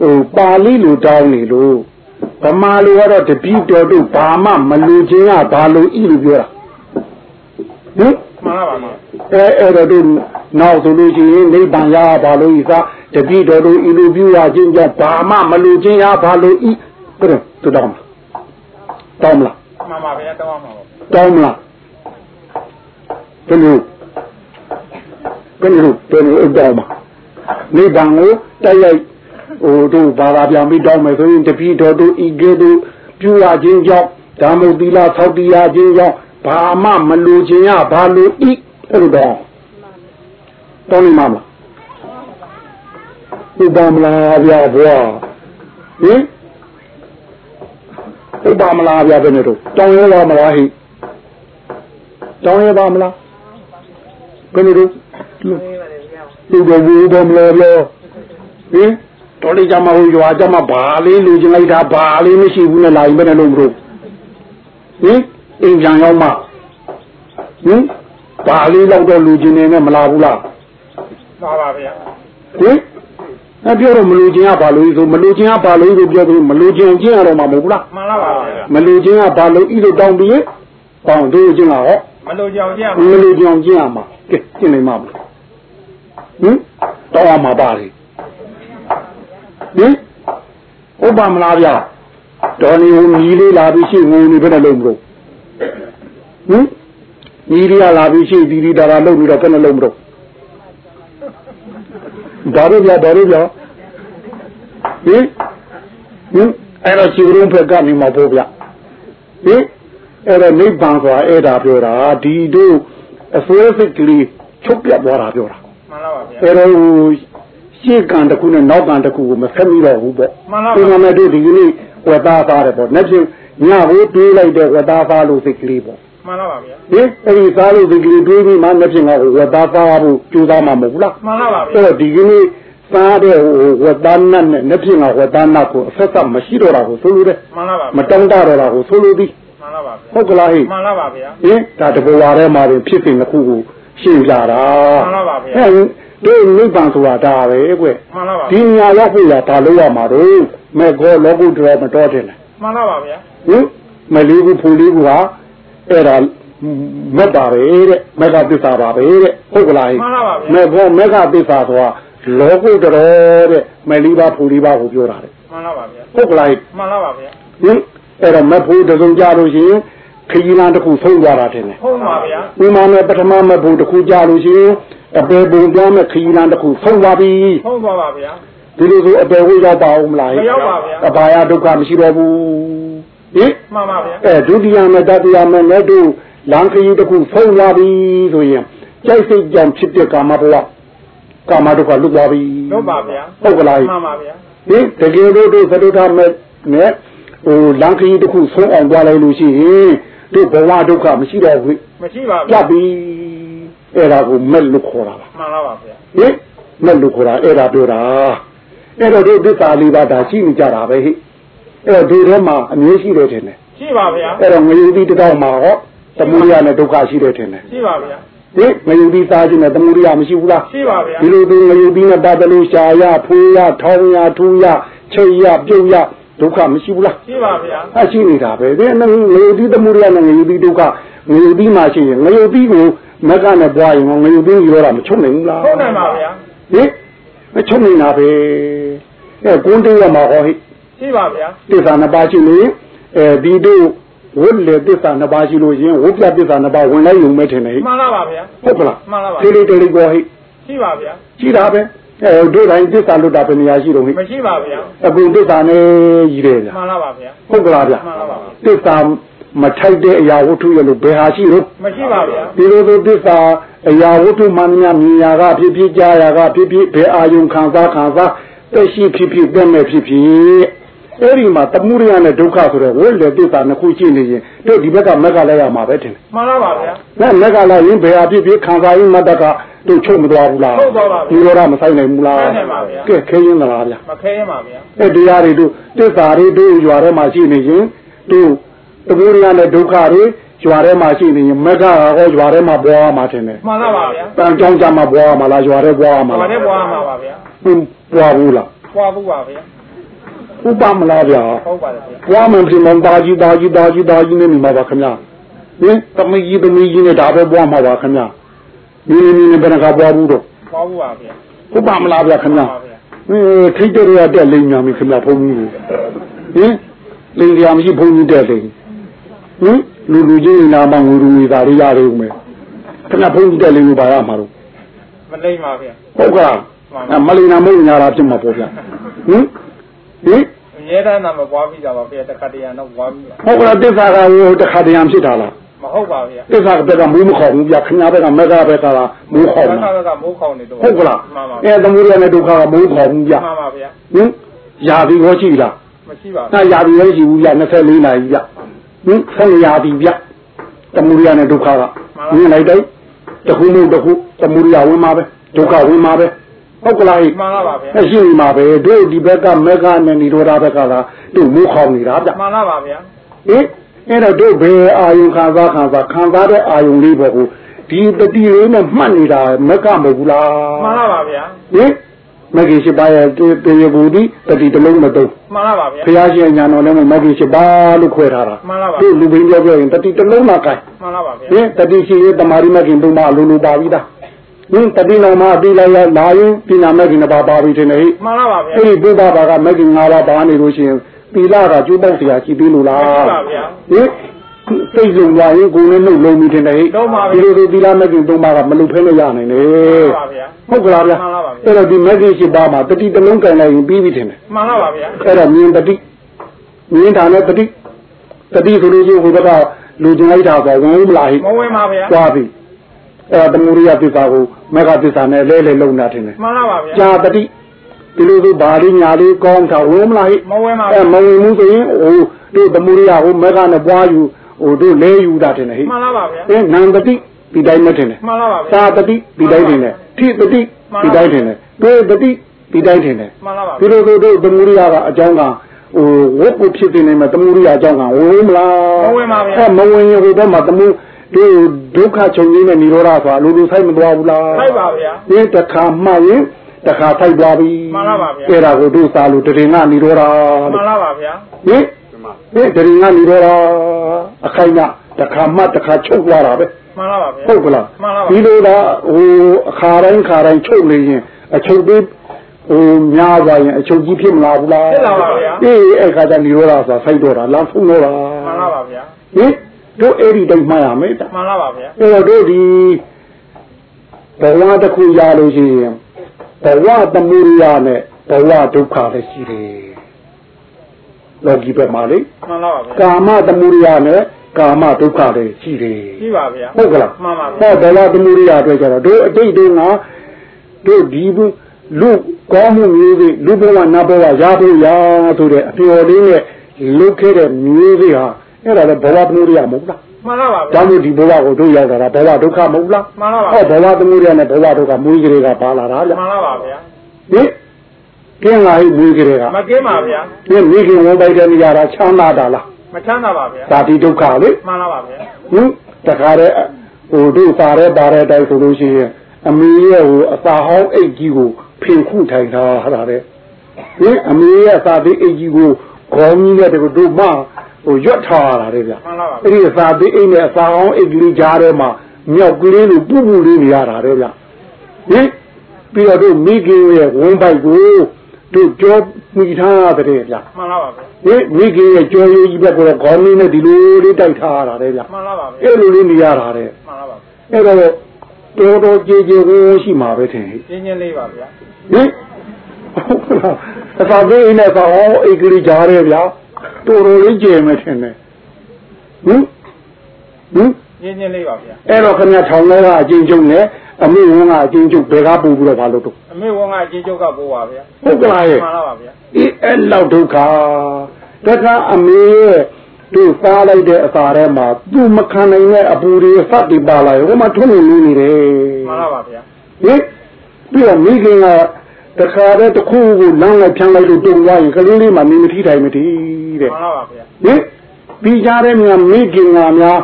ဟိုပါဠိလိုတောင်းနေလို့ဗမာလိုကတော့တပိတော်တို့ဘာမှမလူချင်းကဘာလို့ဤလိုပြောတာ ဟင်မှန်လားပါဗျာအဲအဲ့တော့တို့နောက်ဆိုလို့ရှိရင်နိဗ္ဗာန်ရပါလို့ဤသာတပိတော်တို့ဤလိုပြုရခြင်းကြောင့်ဘာမှမလူချင်းရဘာလို့ဤဘယ်တော့သူတောင်းမလားတောင်းမလားမှန်ပါဗျာတောင်းပါပါတောင်းမလားဘယ်လိုဘယ်လိုဘယ်လိုတောင်းမှာနိဗ္ဗာန်ကိုတိုက်ရိုက်ဟိုတို့ဘာသာပြန်ပြီးတောင်းမယ်ဆိုရင်တပိတော်တို့ဤကဲ့သို့ပြုရခြင်းကြောင့်ဓမ္မသီလသောက်တရားခြင်းကြောင့် ဘာမှမလူခြင်းရဘာလို့ဤအဲ့လိုတောင်းတောင်းနေမှာမလားဥပမလားဗျာဘွာဟင်ဥပမလားဗျာဘယ်နဲ့တော့တောင်းရလားမလားဟိတောင်းရပါမလားဘယ်နဲ့တော့လူတော်ဘူးတော်မလားဗျာဟင်တော်လေးကြမှာဟိုရွာကြမှာဘာလေးလူချင်းလိုက်တာဘာလေးမရှိဘူးနဲ့လာရင်ဘယ်နဲ့လို့မလို့ဟင် အိမ်ပြန်ရောက်မှဟင်ဘာလေးလောက်တော့လူချင်းနေနဲ့မလာဘူးလားပါပါဗျာဟင်အပြောတော့မလူချင်းကဘာလို့ဆိုမလူချင်းကဘာလို့ဆိုပြောတယ်မလူချင်းချင်းရတော့မှာမဟုတ်ဘူးလားမှန်လားပါဗျာမလူချင်းကဘာလို့ဤလိုတောင်းပြီးပေါင်းတို့ချင်းကဟောမလို့ကြောင်ကြမလူချင်းချင်းရမှာကဲရှင်းနေမှာမလားဟင်တောင်းရမှာပါလေဟင်ဟုတ်ပါမလားဗျာတော်နေဦးမြည်လေးလာပြီးရှိငုံနေဘယ်နဲ့လုံးမလို့ ဟင်မြည်လေးလာပြီးရှိဒီဒီဒါဒါလုံးပြီးတော့ဘယ်နဲ့လုံးမလို့ဒါတို့ဗျာဒါတို့ဗျာဟင်ဟင်အဲ့တော့ခြေရုံးဖက်ကနေမှာပေါ့ဗျာဟင်အဲ့တော့နိဗ္ဗာန်ဆိုတာအဲ့ဒါပြောတာဒီတို့အစွဲစိတ်ကလေးချုပ်ပြတ်သွားတာပြောတာမှန်လားပါဗျာအဲ့တော့ရှေ့ကံတစ်ခုနဲ့နောက်ကံတစ်ခုကိုမဆက်မိတော့ဘူးပေါ့မှန်လားဒီပါမှာမဲ့တို့ဒီကနေ့ဝက်သားသားတယ်ပေါ့နှစ်ဖြင့်ညဘိုးတွေးလိုက်တဲ့ဝက်သားသားလို့စိတ်ကလေးပေါ့ မှန်လားပါဗျာဟင်အဲ့ဒီသားလို့စိတ်ကလေးတွေးပြီးမှနှစ်ဖြင့်ကဝက်သားသားဖို့ကြိုးစားမှာမဟုတ်ဘူးလားမှန်လားပါဗျာအဲ့တော့ဒီကနေ့သားတဲ့ဝက်သားနတ်နဲ့နှစ်ဖြင့်ကဝက်သားနတ်ကိုအဆက်ဆက်မရှိတော့တာကိုဆိုလိုတယ်မှန်လားပါမတောင်းတတော့တာကိုဆိုလိုသည်မှန်လားပါဗျာဟုတ်ကလားဟိမှန်လားပါဗျာဟင်ဒါတဘောဝါထဲမှာပြင်ဖြစ်စဉ်တစ်ခုကိုရှင်းပြတာမှန်လားပါဗျာဟဲ့ဒီနိဗ္ဗာန်ဆိုတာဒါပဲကွမှန်လားပါဒီညာရောက်ဖို့ရဒါလို့ရမှာတော့မေကောလောကုတ္တရာမတော်တယ်လေမှန်လားပါဗျာဟင်မလေးဘူးဖူလေးဘူးဟာ အဲ့ဒါမက်ပါပဲတဲ့မက်ကသစ္စာပါပဲတဲ့ဟုတ်ကလားဟိမှန်လားပါဗျာမေကောမက်ကသစ္စာဆိုတာလောကုတ္တရာတဲ့မလေးပါဖူလေးပါကိုပြောတာတဲ့မှန်လားပါဗျာဟုတ်ကလားဟိမှန်လားပါဗျာဟင်အဲ့တော့မက်ဖို့တစုံကြလို့ရှိရင်ခရီးလမ်းတစ်ခုဆုံးသွားတာတင်တယ်ဟုတ်ပါဗျာဒီမှာနဲ့ပထမမက်ဖို့တစ်ခုကြလို့ရှိရင်အပေပုံပြောင်းမဲ့ခရီးလမ်းတစ်ခုဆုံးသွားပြီဟုတ်ပါပါဗျာဒီလိုဆိုအပေဝိရောက်ပါအောင်မလားမရောက်ပါဗျာအဘာယဒုက္ခမရှိတော့ဘူး ဟင်မှန်ပါဗျာအဲဒုတိယနဲ့တတိယနဲ့လည်းတို့လမ်းခရီးတစ်ခုဆုံးသွားပြီဆိုရင်ကြိုက်စိတ်ကြောင့်ဖြစ်တဲ့ကာမဘဝကာမဒုက္ခလွတ်သွားပြီဟုတ်ပါဗျာဟုတ်ကလားမှန်ပါဗျာဟင်တကယ်လို့တို့သတုထမဲ့နဲ့ဟိုလမ်းခရီးတစ်ခုဆုံးအောင်သွားလိုက်လို့ရှိရင်တို့ဘဝဒုက္ခမရှိတော့ဘူးမရှိပါပြဗျာတ်ပြီအဲ့ဒါကိုမက်လို့ခေါ်တာပါမှန်လားပါဗျာဟင်မက်လို့ခေါ်တာအဲ့ဒါပြောတာအဲ့တော့ဒီသစ္စာလေးပါးဒါရှိနေကြတာပဲဟိ အဲ့တော့ဒီထဲမှာအမျိုးရှိတယ်ထင်တယ်ရှိပါဗျာအဲ့တော့ငရုတ်တိတစ်တောက်မှာဟောသမုဒိယနဲ့ဒုက္ခရှိတယ်ထင်တယ်ရှိပါဗျာဟင်ငရုတ်တိစားခြင်းနဲ့သမုဒိယမရှိဘူးလားရှိပါဗျာဒီလိုဒီငရုတ်တိနဲ့ပတ်သက်လို့ရှားရဖူးရထောင်းရထူးရချိတ်ရပြုတ်ရဒုက္ခမရှိဘူးလားရှိပါဗျာအရှိနေတာပဲဒီငရုတ်တိသမုဒိယနဲ့ငရုတ်တိဒုက္ခငရုတ်တိမှာရှိရင်ငရုတ်တိကိုမက်ကနဲ့ပွားရင်ငရုတ်တိရောတာမချုပ်နိုင်ဘူးလားဟုတ်နိုင်ပါဗျာဟင်မချုပ်နေတာပဲအဲကုန်းတေးရမှာဟောဟိ ရှိပါဗျာသစ္စာနှစ်ပါးရှိနေအဲဒီတို့ဝိလေသစ္စာနှစ်ပါးရှိလို့ရင်ဝိပြသစ္စာနှစ်ပါးဝင်လိုက်ရုံပဲထင်တယ်ဟိမှန်လားပါဗျာဟုတ်ကလားမှန်လားပါတေးလေးတေးလေးကောဟိရှိပါဗျာရှိတာပဲအဲတို့တိုင်းသစ္စာလွတ်တာပဲနေရာရှိတော့ဟိမရှိပါဗျာအခုသစ္စာနဲ့ကြီးတယ်ဗျာမှန်လားပါဗျာဟုတ်ကလားဗျာမှန်လားပါသစ္စာမထိုက်တဲ့အရာဝတ္ထုရလို့ဘယ်ဟာရှိလို့မရှိပါဗျာဒီလိုဆိုသစ္စာအရာဝတ္ထုမှန်များမြင်ရာကဖြစ်ဖြစ်ကြားရာကဖြစ်ဖြစ်ဘယ်အာယုံခံစားခံစားတက်ရှိဖြစ်ဖြစ်တက်မဲ့ဖြစ်ဖြစ် အဲ့ဒီမှာတမှုရိယနဲ့ဒုက္ခဆိုတဲ့ဝိလေသစ္စာနှစ်ခုရှိနေရင်တို့ဒီဘက်ကမက်ကလည်းရမှာပဲထင်တယ်မှန်လားပါဗျာ။နဲ့မက်ကလည်းရင်ဘယ်အဖြစ်ဖြစ်ခံစားရင်မတ္တကတို့ချုပ်မသွားဘူးလားချုပ်သွားပါဗျာဒီလိုတော့မဆိုင်နိုင်ဘူးလားဆိုင်နိုင်ပါဗျာကဲခဲရင်သလားဗျာမခဲရင်ပါဗျာအဲ့တရားတွေတို့သစ္စာတွေတို့ရွာထဲမှာရှိနေရင်တို့တမှုရိယနဲ့ဒုက္ခတွေရွာထဲမှာရှိနေရင်မက်ကဟောရွာထဲမှာပွားမှာထင်တယ်မှန်လားပါဗျာ။တန်ကြောင်းကြမှာပွားမှာလားရွာထဲပွားမှာဘာလားနဲ့ပွားမှာပါဗျာဟင်းပွားဘူးလားပွားဖို့ပါဗျာ ဥပမလားဗျာဟုတ်ပါတယ်ဗျာပွားမှန်ပြင်မှန်တာကြီးတာကြီးတာကြီးတာကြီးနဲ့နေမှာပါခင်ဗျာဟင်သမီးကြီးသမီးကြီးနဲ့ဒါပဲပွားမှာပါခင်ဗျာဒီနည်းနည်းနဲ့ဘယ်နှခါပွားဘူးတော့ပွားဖို့ပါဗျာဥပမလားဗျာခင်ဗျာပါဗျာဟင်ထိတ်တဲ့ရတက်လိမ့်ညာပြီခင်ဗျာဘုန်းကြီးကိုဟင်လိမ့်ကြမရှိဘုန်းကြီးတက်လိမ့်ဟင်လူလူချင်းနာမငွေလူငွေသားတွေရရုံပဲခင်ဗျာဘုန်းကြီးတက်လိမ့်လို့ပါရမှာတော့မလိမ့်ပါဗျာဟုတ်ကလားအမလိနာမဟုတ်ညာတာဖြစ်မှာပေါ့ဗျာဟင် ဟင်အမြဲတမ်းတော့မပွားပြီးကြပါဗျာတခါတရံတော့ပွားပြီးပါဟုတ်ကလားတစ္ဆာကဟိုတခါတရံဖြစ်တာလားမဟုတ်ပါဗျာတစ္ဆာကဘက်ကမူးမခေါ်ဘူးဗျခင်ဗျားဘက်ကမက်ကဘက်ကလားမူးခေါ်ဘဘူးက်ကဘက်ကမိုးခေါင်နေတော့ဟုတ်ကလားမှန်ပါအဲဗျာသမုဒ္ဒရာနဲ့ဒုက္ခကမူးခေါ်ဘူးဗျမှန်ပါဗျာဟင်ယာပြီရောရှိလားမရှိပါအဲယာပြီရောရှိဘူးဗျ24နာရီဗျဟင်ဆက်ယာပြီဗျသမုဒ္ဒရာနဲ့ဒုက္ခကမြင်လိုက်တော့တခုမဟုတ်တခုသမုဒ္ဒရာဝင်မှာပဲဒုက္ခဝင်မှာပဲ ဟုတ်ကလားဟိမှန်လားပါဗျာအရှိနေမှာပဲတို့ဒီဘက်ကမက်ကနဲ့និရောဓဘက်ကလာတို့မူးခေါ်နေတာဗျမှန်လားပါဗျာဟင်အဲ့တော့တို့ဘယ်အာယုံခံစားခံစားခံစားတဲ့အာယုံလေးပေါ့ကိုဒီတတိလေးနဲ့မှတ်နေတာမက်ကမဟုတ်ဘူးလားမှန်လားပါဗျာဟင်မဂ္ဂင်ရှိပါရဲ့တေရဘူဒီတတိတလုံးမတုံးမှန်လားပါဗျာဘုရားရှင်ညာတော်နဲ့မဂ္ဂင်ရှိပါလို့ခွဲထားတာမှန်လားပါတို့လူဘင်းပြောပြောရင်တတိတလုံးမှာကိုင်မှန်လားပါဗျာဟင်တတိရှိရင်တမာရီမဂ္ဂင်ဘုံမှာအလိုလိုပါပြီးသား ဟင်တတိနောင်မှာပြီးလိုက်ရလာရင်ပြနာမဂ္ဂင်တစ်ပါးပါပြီးတင်နေဟိမှန်လားပါဗျာအဲ့ဒီဘုရားဘာကမဂ္ဂင်၅ပါးပါနေလို့ရှိရင်သီလကကျိုးပေါက်တရားရှိသေးလို့လားမှန်ပါဗျာဟင်စိတ်လုံးလာရင်ကိုယ်နဲ့နှုတ်လုံးပြီးတင်တယ်ဟိလုံးပါဗျာဒီလိုလိုသီလမဂ္ဂင်သုံးပါးကမလုံဖဲနဲ့ရနိုင်လေမှန်ပါဗျာဟုတ်ကလားဗျာမှန်ပါဗျာအဲ့တော့ဒီမဂ္ဂင်ရှိပါမှာတတိတလုံးကန်လိုက်ရင်ပြီးပြီတင်တယ်မှန်လားပါဗျာအဲ့တော့မြင်တတိမြင်တာနဲ့တတိတတိဆိုလို့ရှိရင်ဟိုဘက်ကလူကျင်လိုက်တာဆိုဝင်မလာဟိမဝင်ပါဗျာသွားပြီအဲ့တော့တမူရိယသစ္စာကို မဂ္ဂသစ္စာနဲ့လဲလဲလုံတာတင်တယ်မှန်လားပါဗျာကြာတတိဒီလိုဆိုဘာလေးညာလေးကောင်းတာဝင်မလာဟိမဝင်ပါအဲဗျာမဝင်ဘူးဆိုရင်ဟိုတို့တမူရိယဟိုမဂ္ဂနဲ့ပွားယူဟိုတို့လဲယူတာတင်တယ်ဟိမှန်လားပါဗျာအဲနန္တတိဒီတိုင်းမတင်တယ်မှန်လားပါဗျာသာတတိဒီတိုင်းတင်တယ်ထိတတိဒီတိုင်းတင်တယ်တွေတတိဒီတိုင်းတင်တယ်မှန်လားပါဒီလိုဆိုတို့တမူရိယကအကြောင်းကဟိုဝတ်ပုဖြစ်နေမှာတမူရိယအကြောင်းကဝင်မလားမဝင်ပါဗျာအဲမဝင်ရင်ဟိုဘက်မှာတမူဒီ ဒုက္ခချုပ်ရင်းနဲ့និရောဓဆိုတာလူလူဆိုင်မသွားဘူးလား ထိုက်ပါဗျာ ဒီတခါမှတ်ရင်တခါထိုက်သွားပြီ မှန်လားပါဗျာ အဲ့ဒါကိုတို့စာလို့တရင်ကនិရောဓ မှန်လားပါဗျာ ဟင်ဒီတရင်ကនិရောဓအခိုင်ကတခါမှတ်တခါချုပ်သွားတာပဲ မှန်လားပါဗျာ ဟုတ်ကလား မှန်လားပါ ဒီလိုသာဟိုအခါတိုင်းခါတိုင်းချုပ်နေရင်အချုပ်သေးဟိုများသွားရင်အချုပ်ကြီးဖြစ်မလာဘူးလား ဖြစ်လာပါဗျာ အေးအဲ့ခါကျនិရောဓဆိုတာစိုက်တော့တာလမ်းဖုံးတော့တာ မှန်လားပါဗျာ ဟင် တို့အဲ့ဒီတိုင်းမှတ်ရမယ်တာမှန်လားပါဗျာအဲ့တော့တို့ဒီဘဝတစ်ခုရလို့ရှိရင်ဘဝသမုဒိယနဲ့ဘဝဒုက္ခလည်းရှိတယ်လောကီဘက်မှာလေမှန်လားပါဗျာကာမသမုဒိယနဲ့ကာမဒုက္ခလည်းရှိတယ်ရှိပါဗျာဟုတ်ကလားမှန်ပါဗျာဟောဘဝသမုဒိယအတွက်ကြတော့တို့အတိတ်တုန်းကတို့ဒီဘုလူကောင်းမှုမျိုးတွေလူဘဝနတ်ဘဝရဖို့ရဆိုတဲ့အပြော်လေးနဲ့လုတ်ခဲ့တဲ့မျိုးတွေဟာ အဲ့ဒါလည်းဘဝသမုဒိယမဟုတ်လားမှန်လားပါဗျာဒါမို့ဒီဘဝကိုတို့ရောက်လာတာဘဝဒုက္ခမဟုတ်လားမှန်လားပါဟောဘဝသမုဒိယနဲ့ဘဝဒုက္ခမွေးကြတွေကပါလာတာဗျမှန်လားပါဗျာဟင်ကျင်းလာဟိမွေးကြတွေကမကင်းပါဗျာဒီမိခင်ဝန်ပိုက်တဲ့နေရာတာချမ်းသာတာလားမချမ်းသာပါဗျာသာတိဒုက္ခလေမှန်လားပါဗျာဟင်တခါတည်းဟိုတို့စားရဲပါတဲ့အတိုင်းဆိုလို့ရှိရင်အမေရဲ့ဟိုအစာဟောင်းအိတ်ကြီးကိုဖင်ခုထိုင်ထားတာတဲ့ဟင်အမေရဲ့အစာသေးအိတ်ကြီးကိုခေါင်းကြီးနဲ့တကူတို့မ ဟိုရွတ်ထားရတာတဲ့ဗျမှန်လားပါဗျာအဲ့ဒီအစာသေးအိတ်နဲ့အစာဟောင်းအိတ်ကလေးကြားထဲမှာမြောက်ကလေးလိုပူပူလေးနေရတာတဲ့ဗျဟင်ပြီးတော့တို့မိခင်ရဲ့ဝန်းပိုက်ကိုတို့ကြောမိထားတဲ့ဗျမှန်လားပါဗျာဟင်မိခင်ရဲ့ကြောရိုးကြီးဘက်ကတော့ခေါင်းလေးနဲ့ဒီလိုလေးတိုက်ထားရတာတဲ့ဗျမှန်လားပါဗျာအဲ့လိုလေးနေရတာတဲ့မှန်လားပါဗျာအဲ့တော့တော်တော်ကြည်ကြည်ဝန်းဝန်းရှိမှာပဲထင်ဟိကျင်းချင်းလေးပါဗျာဟင်ဟုတ်လားအသာသေးနဲ့သာဟောအိတ်ကလေးကြားရဲဗျာ တော်တော်လေးကြည်မယ်ထင်တယ်ဟင်ဟင်ကျင်းချင်းလေးပါဗျာအဲ့တော့ခင်ဗျာထောင်ထဲကအချင်းချင်းနဲ့အမေဝန်ကအချင်းချုပ်ဘယ်ကပူပြီးတော့ဘာလို့တော့အမေဝန်ကအချင်းချုပ်ကပိုးပါဗျာဟုတ်ကလားရဲ့မှန်လားပါဗျာအေးအဲ့လောက်ဒုက္ခတခါအမေရဲ့သူစားလိုက်တဲ့အစာထဲမှာသူမခံနိုင်တဲ့အပူတွေစတင်ပါလာရောဟိုမှာထွန်းနေနေနေတယ်မှန်လားပါဗျာဟင်ပြီးတော့မိခင်ကတခါတည်းတစ်ခုကိုလမ်းလိုက်ဖြန်းလိုက်လို့တုံသွားရင်ကလေးလေးမှနေမထီတိုင်မထီ တဲ့မှန်လားပါဗျာဟင်ပြီးကြတဲ့မြန်မိခင်ကများ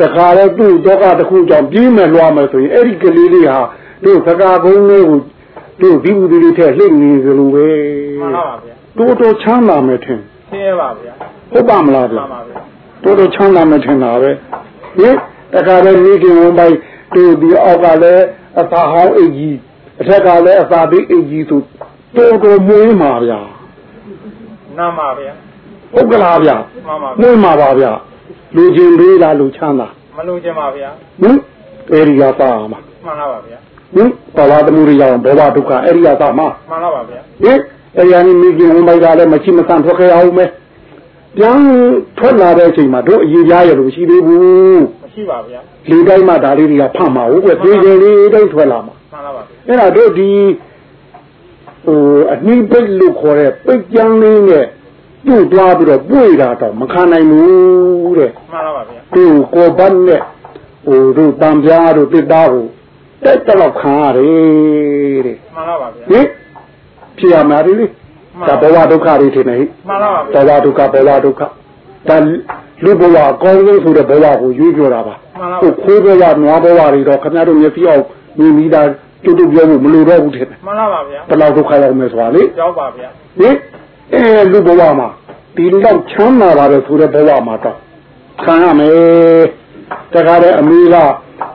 တခါတည်းသူ့တော့ကတစ်ခုကြောင့်ပြေးမယ်လွှားမယ်ဆိုရင်အဲ့ဒီကလေးလေးဟာတို့စကားကုန်းလေးကိုတို့ဒီဘူးဒီလေးထက်လှိမ့်နေကြလို့ပဲမှန်လားပါဗျာတော်တော်ချမ်းသာမယ်ထင်ဆင်းရဲပါဗျာဟုတ်ပါမလားမှဗျာန်ပါဗျာတော်တော်ချမ်းသာမယ်ထင်တာပဲဟင်တခါတည်းမိခင်ဝန်ပိုင်တို့ဒီအောက်ကလည်းအသာဟောင်းအိတ်ကြီးအထက်ကလည်းအသာသေးအိတ်ကြီးဆိုတော်တော်မွေးမှာဗျာနားပါဗျာ ဟုတ်ကလားဗျာမှန်ပါမွေးမှာပါဗျာလူချင်းလေးလားလူချမ်းသာမလို့ခြင်းပါဗျာဟင်အဲ့ဒီကသာမှာမှန်လားပါဗျာဟင်ဘာဝတမှုရိယအောင်ဘောဘဒုက္ခအဲ့ဒီကသာမှာမှန်လားပါဗျာဟင်အဲ့ဒီကနေမိခင်ဝန်ပိုင်ကလည်းမရှိမဆန်ထွက်ခဲ့အောင်မယ်ပြန်ထွက်လာတဲ့အချိန်မှာတို့အရေးကြားရလို့မရှိသေးဘူးမရှိပါဗျာလေတိုင်းမှဒါလေးတွေကဖတ်မှာဟုတ်ကဲ့ပြေးခြင်းလေးတိုင်းထွက်လာမှာမှန်လားပါဗျာအဲ့ဒါတို့ဒီဟိုအနှိမ့်ပိတ်လို့ခေါ်တဲ့ပိတ်ကြမ်းလေးနဲ့ ပြုတ်သွားပြီးတော့ပွေတာတော့မခံနိုင်ဘူးတဲ့မှန်လားပါဗျာသူ့ကိုယ်ပတ်နဲ့ဟိုတို့တံပြားတို့တစ်သားကိုတက်တော့ခံရတယ်တဲ့မှန်လားပါဗျာဟင်ဖြစ်ရမှာလေဒါဘဝဒုက္ခတွေထင်နေဟိမှန်လားပါဘဗျာဝဒုက္ခဘဝဒုက္ခဒါလူဘဝအကောင်းဆုံးဆိုတဲ့ဘဝကိုရွေးပြောတာပါမှန်လားဟိုခိုးဘဝနွားဘဝတွေတော့ခင်ဗျားတို့မျက်စိအောင်မြင်ပြီးသားတူတူပြောဖို့မလိုတော့ဘူးထင်တယ်မှန်လားပါဗျာဘယ်လောက်ဒုက္ခရောက်မယ်ဆိုတာလေရောက်ပါဗျာဟင် အဲလူဘဝမှာဒီလောက်ချမ်းသာပါတယ်ဆိုတဲ့ဘဝမှာတော့ခံရမယ်တခါတည်းအမေက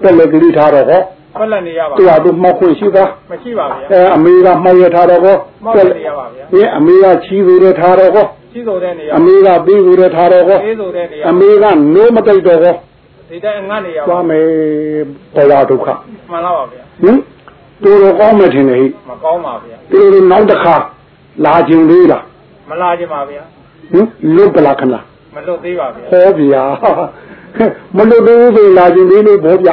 တက်လက်ကလေးထားတော့ဟောဖက်လက်နေရပါသူကသူမှောက်ခွင့်ရှိသားမရှိပါဗျာအဲအမေကမှောက်ရထားတော့ဟောမောက်လက်နေရပါဗျာဒီအမေကချီးသူရထားတော့ဟောရှိဆိုတဲ့နေရအမေကပြီးသူရထားတော့ဟောအေးဆိုတဲ့နေရအမေကနိုးမတိတ်တော့ဟောဒီတိုင်းငတ်နေရပါသွားမယ်ဘဝဒုက္ခမှန်လားပါဗျာဟင်တူတော့ကောင်းမယ်ထင်တယ်ဟိမကောင်းပါဗျာတူတော့နောက်တစ်ခါလာခြင်းလေးလား မလာခြင်းပါဗျာဟင်လွတ်ကလားခလားမလွတ်သေးပါဗျာဟောဗျာမလွတ်သေးဘူးဆိုလာခြင်းလေးလေးဘောဗျ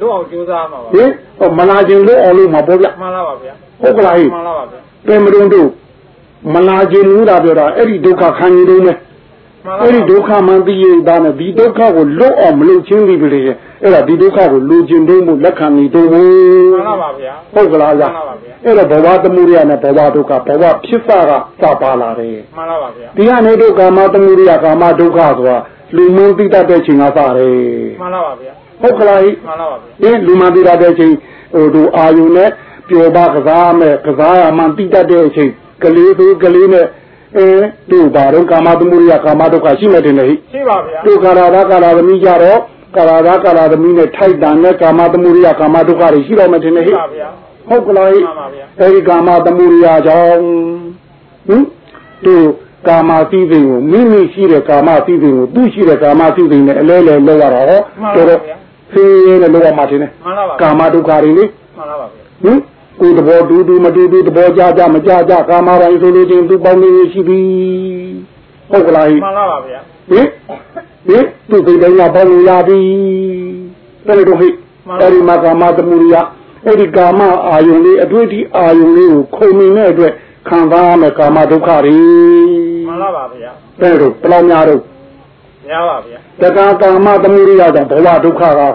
လွတ်အောင်ကြိုးစားမှာပါဟင်ဟောမလာခြင်းလွတ်အောင်လို့မှာဘောဗျမှန်လားပါဗျာဟုတ်ကလားဟိမှန်လားပါဗျာပြင်မတွန်းတို့မလာခြင်းလို့တာပြောတာအဲ့ဒီဒုက္ခခံရတုံးနဲ့မှန်လားအဲ့ဒီဒုက္ခမှန်သိရတာနဲ့ဒီဒုက္ခကိုလွတ်အောင်မလုပ်ချင်းပြီးပြီလေအဲ့ဒါဒီဒုက္ခကိုလူချင်းတုံးဖို့လက်ခံနေတုံးဘူးမှန်လားပါဗျာဟုတ်ကလားမှဗျာန်လားပါဗျာ အဲ့တော့ဘဝသမှုရိယနဲ့ဘဝဒုက္ခဘဝဖြစ်စကစပါလာတယ်မှန်လားပါဗျာဒီကနေတို့ကာမသမှုရိယကာမဒုက္ခဆိုတာလူမင်းသိတတ်တဲ့ချိန်ကစတယ်မှန်လားပါဗျာဟုတ်ကလားဟိမှန်လားပါဗျာဒီလူမင်းသိတတ်တဲ့ချိန်ဟိုတို့အာယုနဲ့ပျော်ပါကစားမဲ့ကစားရမှန်သိတတ်တဲ့အချိန်ကလေးသူကလေးနဲ့အဲတို့ဘာတော့ကာမသမှုရိယကာမဒုက္ခရှိမှတင်တယ်ဟိရှိပါဗျာတို့ကာရာဒကာရာသမီးကြတော့ကာရာဒကာရာသမီးနဲ့ထိုက်တန်တဲ့ကာမသမှုရိယကာမဒုက္ခတွေရှိတော့မှတင်တယ်ဟိရှိပါဗျာ ဟုတ်ကလားဟိမှန်ပါဗျာအဲဒီကာမသမှုရိယကြောင့်ဟင်တို့ကာမသိသိကိုမိမိရှိတဲ့ကာမသိသိကိုသူရှိတဲ့ကာမသိသိနဲ့အလဲလဲလောက်ရတာဟောမှန်ပါတော်တော်ဗျာဖေးရဲနဲ့လောက်ရမှာတင်တယ်မှန်လားပါဗျာကာမဒုက္ခတွေလေမှန်လားပါဗျာဟင်ကိုယ်တဘောတူတူမတူတူတဘောကြကြမကြကြကာမတိုင်းဆိုလို့ချင်းသူပေါင်းနေရှိပြီဟုတ်ကလားဟိမှန်လားပါဗျာဟင်ဟင်သူစိတ်တိုင်းကပေါင်းလို့ရပြီတဲ့တို့ဟိအဲ့ဒီမှာကာမသမှုရိယ အဲ့ဒီကာမအာယုန်လေးအတွေ့အထိအာယုန်လေးကိုခုံနေတဲ့အတွက်ခံစားရမယ်ကာမဒုက္ခတွေမှန်လားပါဗျာတဲ့တို့ဘယ်လောက်များတော့များပါဗျာတက္ကကာမသမှုရိယကြောင့်ဘဝဒုက္ခကဟော